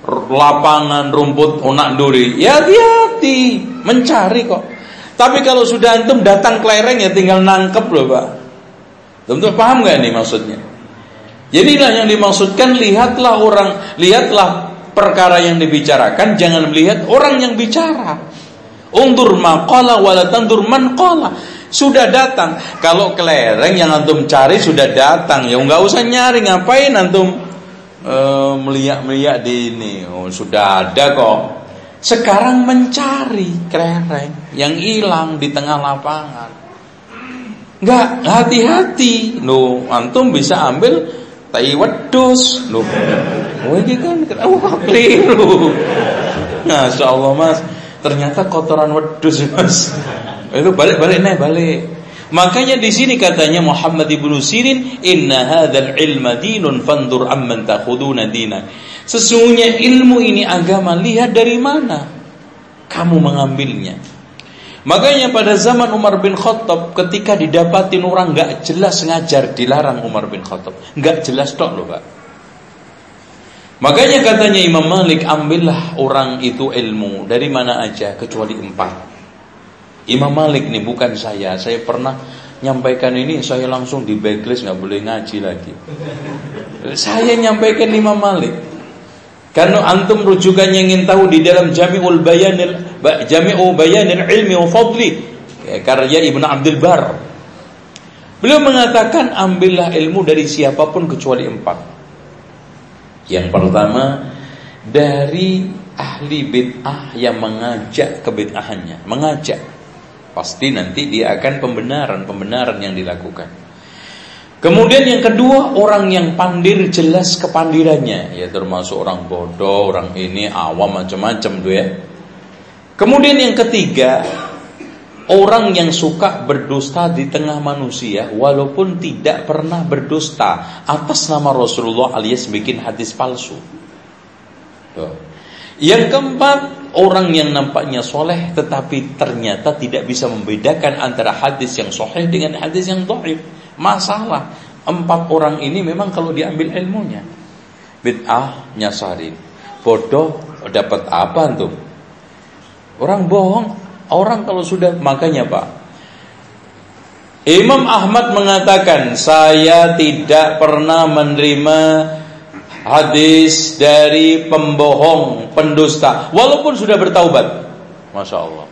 lapangan rumput onak duri. Ya hati-hati, mencari kok. Tapi kalau sudah antum datang ke lereng ya tinggal nangkep loh pak. Tentu paham gak nih maksudnya? Jadilah yang dimaksudkan lihatlah orang, lihatlah perkara yang dibicarakan, jangan melihat orang yang bicara. Undur maqala wala tandur man qala. Sudah datang. Kalau kelereng yang antum cari sudah datang, ya nggak usah nyari ngapain antum uh, melihat-melihat di ini. Oh, sudah ada kok. Sekarang mencari kelereng yang hilang di tengah lapangan. Enggak, hati-hati. No, antum bisa ambil tai wedus. No. Oh, ini kan oh, keliru. Masya Allah mas Ternyata kotoran wedus mas Itu balik-balik nih balik Makanya di sini katanya Muhammad ibnu Sirin, Inna hadzal ilma dinun fandur amman takhuduna dina. Sesungguhnya ilmu ini agama, lihat dari mana kamu mengambilnya. Makanya pada zaman Umar bin Khattab ketika didapatin orang nggak jelas ngajar dilarang Umar bin Khattab, nggak jelas tok loh pak. Makanya katanya Imam Malik ambillah orang itu ilmu dari mana aja kecuali empat. Imam Malik nih bukan saya. Saya pernah nyampaikan ini saya langsung di backlist nggak boleh ngaji lagi. Saya nyampaikan Imam Malik. Karena antum rujukannya ingin tahu di dalam Jami'ul Bayanil Jami'u Bayanil Ilmi wa Fadli ya, karya Ibnu Abdul Bar. Beliau mengatakan ambillah ilmu dari siapa pun kecuali empat. Yang pertama dari ahli bid'ah yang mengajak kebid'ahannya, mengajak. Pasti nanti dia akan pembenaran-pembenaran yang dilakukan. Kemudian yang kedua orang yang pandir jelas kepandirannya, ya termasuk orang bodoh, orang ini awam macam-macam tuh ya. Kemudian yang ketiga orang yang suka berdusta di tengah manusia walaupun tidak pernah berdusta atas nama Rasulullah alias bikin hadis palsu. Tuh. Yang keempat, orang yang nampaknya soleh tetapi ternyata tidak bisa membedakan antara hadis yang soleh dengan hadis yang dhaif. Masalah empat orang ini memang kalau diambil ilmunya bid'ah nyasarin, bodoh dapat apa tuh? Orang bohong Orang kalau sudah makanya Pak Imam Ahmad mengatakan saya tidak pernah menerima hadis dari pembohong, pendusta walaupun sudah bertaubat. Masya Allah.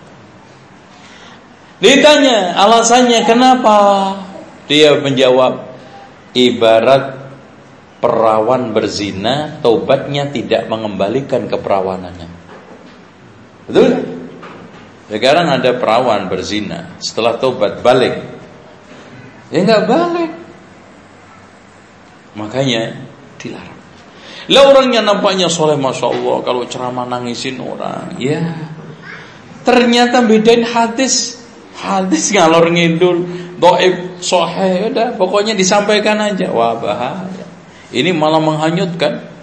Ditanya alasannya kenapa? Dia menjawab ibarat perawan berzina, taubatnya tidak mengembalikan keperawanannya. Betul? Sekarang ada perawan berzina, setelah tobat balik. Ya nggak balik. Makanya dilarang. Lah orangnya nampaknya soleh masya Allah kalau ceramah nangisin orang, ya ternyata bedain hadis, hadis ngalor ngidul, doib, sohe, udah pokoknya disampaikan aja. Wah bahaya. Ini malah menghanyutkan.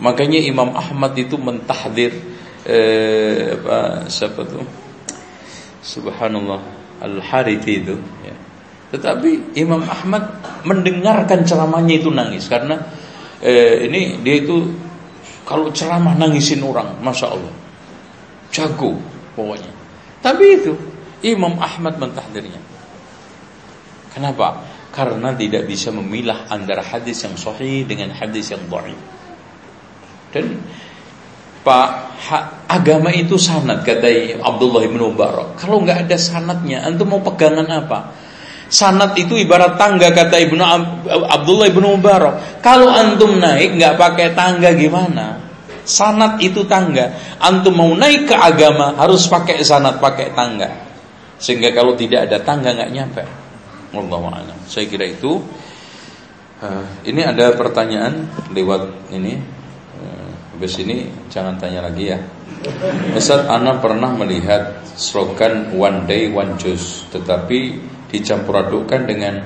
Makanya Imam Ahmad itu mentahdir eh, apa, siapa tuh? Subhanallah Al-Harithi itu ya. Tetapi Imam Ahmad mendengarkan ceramahnya itu nangis Karena eh, ini dia itu Kalau ceramah nangisin orang Masya Allah Jago pokoknya Tapi itu Imam Ahmad mentahdirnya Kenapa? Karena tidak bisa memilah antara hadis yang sahih dengan hadis yang dhaif. Dan Pak, agama itu sanad kata Abdullah bin Mubarak. Kalau nggak ada sanatnya, antum mau pegangan apa? Sanat itu ibarat tangga kata Ibnu Abdullah bin Mubarak. Kalau antum naik nggak pakai tangga gimana? Sanat itu tangga. Antum mau naik ke agama harus pakai sanat, pakai tangga. Sehingga kalau tidak ada tangga nggak nyampe. Allah Saya kira itu. Uh, ini ada pertanyaan lewat ini Habis ini jangan tanya lagi ya. Ustaz Ana pernah melihat slogan one day one juice tetapi dicampur adukkan dengan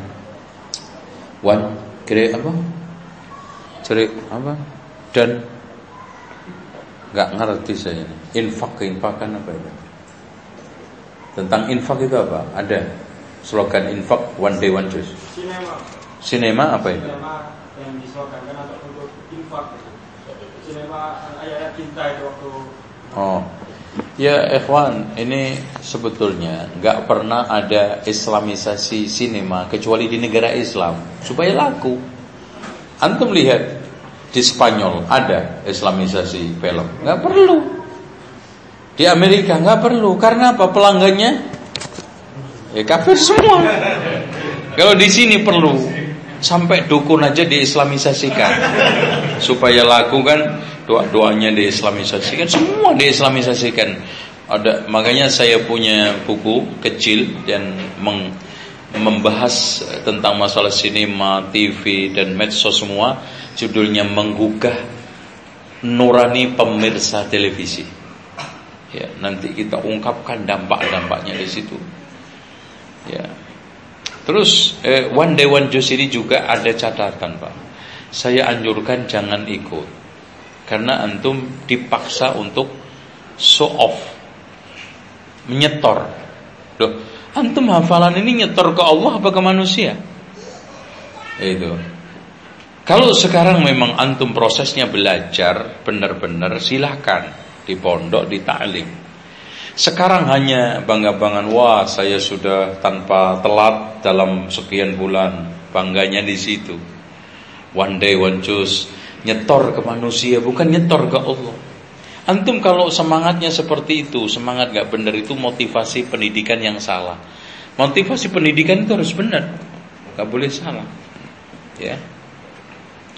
one kira apa? Ceri apa? Dan nggak ngerti saya ini. Infak keinfakan apa itu? Tentang infak itu apa? Ada slogan infak one day one juice. Sinema. Sinema apa itu? Sinema yang dislogankan untuk infak ayat cinta itu waktu Oh. Ya ikhwan, ini sebetulnya nggak pernah ada islamisasi sinema kecuali di negara Islam supaya laku. Antum lihat di Spanyol ada islamisasi film, nggak perlu. Di Amerika nggak perlu, karena apa? Pelanggannya ya kafir semua. Kalau di sini perlu. Sampai dukun aja diislamisasikan Supaya laku kan Doa-doanya diislamisasikan Semua diislamisasikan. Ada Makanya saya punya buku kecil Dan meng, membahas tentang masalah sinema, TV dan medsos semua. Judulnya Menggugah Nurani Pemirsa Televisi. Ya, nanti kita ungkapkan dampak-dampaknya di situ. Ya, Terus eh, one day one juice ini juga ada catatan pak. Saya anjurkan jangan ikut karena antum dipaksa untuk show off, menyetor. Loh, antum hafalan ini nyetor ke Allah apa ke manusia? Itu. Kalau sekarang memang antum prosesnya belajar benar-benar silahkan di pondok di ta'lim. Sekarang hanya bangga-banggaan wah saya sudah tanpa telat dalam sekian bulan, bangganya di situ. One day one choose nyetor ke manusia bukan nyetor ke Allah. Antum kalau semangatnya seperti itu, semangat gak benar itu motivasi pendidikan yang salah. Motivasi pendidikan itu harus benar, gak boleh salah. Ya,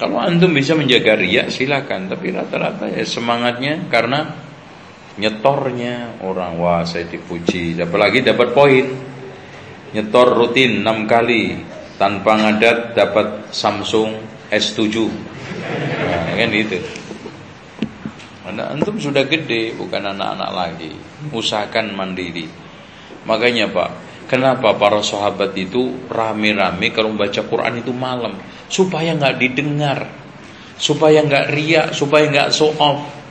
kalau antum bisa menjaga riak silakan, tapi rata-rata ya semangatnya karena nyetornya orang wah saya dipuji apalagi dapat poin nyetor rutin 6 kali tanpa ngadat dapat Samsung S7 nah, kan itu anak antum sudah gede bukan anak-anak lagi. Usahakan mandiri. Makanya pak kenapa para sahabat itu rame-rame kalau membaca Quran itu malam? Supaya nggak didengar. Supaya nggak riak supaya nggak show off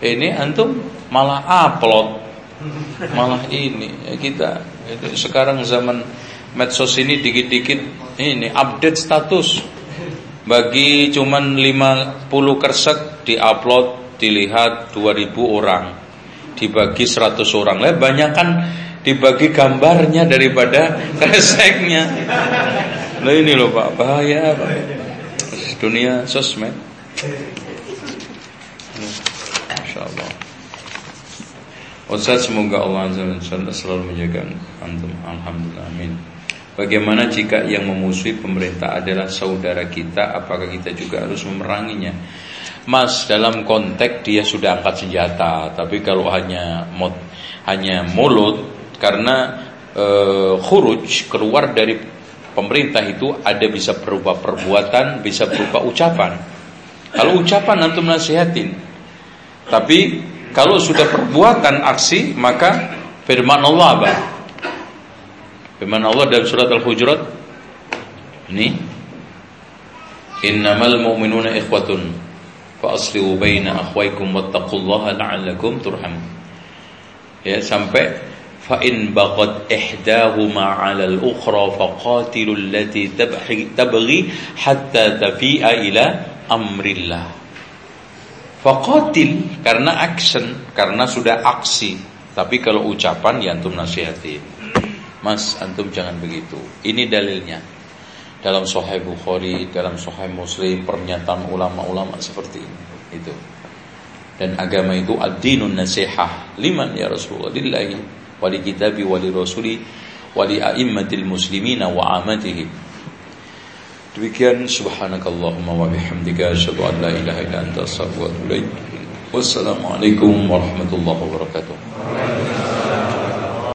ini antum malah upload. Malah ini. Ya kita itu sekarang zaman medsos ini dikit-dikit ini update status bagi cuman 50 kersek diupload dilihat 2000 orang. Dibagi 100 orang. Banyak kan dibagi gambarnya daripada kreseknya nah ini loh Pak. Bahaya Pak. Dunia sosmed Masya Allah Ustaz semoga Allah Azza wa selalu menjaga antum. Alhamdulillah amin. Bagaimana jika yang memusuhi pemerintah adalah saudara kita apakah kita juga harus memeranginya? Mas dalam konteks dia sudah angkat senjata tapi kalau hanya mot, hanya mulut karena e, khuruj keluar dari pemerintah itu ada bisa berupa perbuatan bisa berupa ucapan. Kalau ucapan antum nasihatin tapi kalau sudah perbuatan aksi maka firman Allah apa? Firman Allah dalam surat Al-Hujurat ini Innamal mu'minuna ikhwatun fa aslihu baina akhwaykum wattaqullaha la'allakum turhamun. Ya sampai fa in baqat ihdahuma 'ala al-ukhra faqatilul lati tabghi hatta tafi'a ila amrillah. Fakotil karena action, karena sudah aksi. Tapi kalau ucapan ya antum nasihati. Mas, antum jangan begitu. Ini dalilnya. Dalam Sahih Bukhari, dalam Sahih Muslim, pernyataan ulama-ulama seperti ini. Itu. Dan agama itu ad-dinun nasihah. Liman ya Rasulullah? Lillahi wali kitabi wali rasuli wali a'immatil muslimina wa amatihim. Demikian subhanakallahumma wa bihamdika asyhadu an la ilaha illa anta astaghfiruka wa atubu ilaik. Wassalamualaikum warahmatullahi wabarakatuh.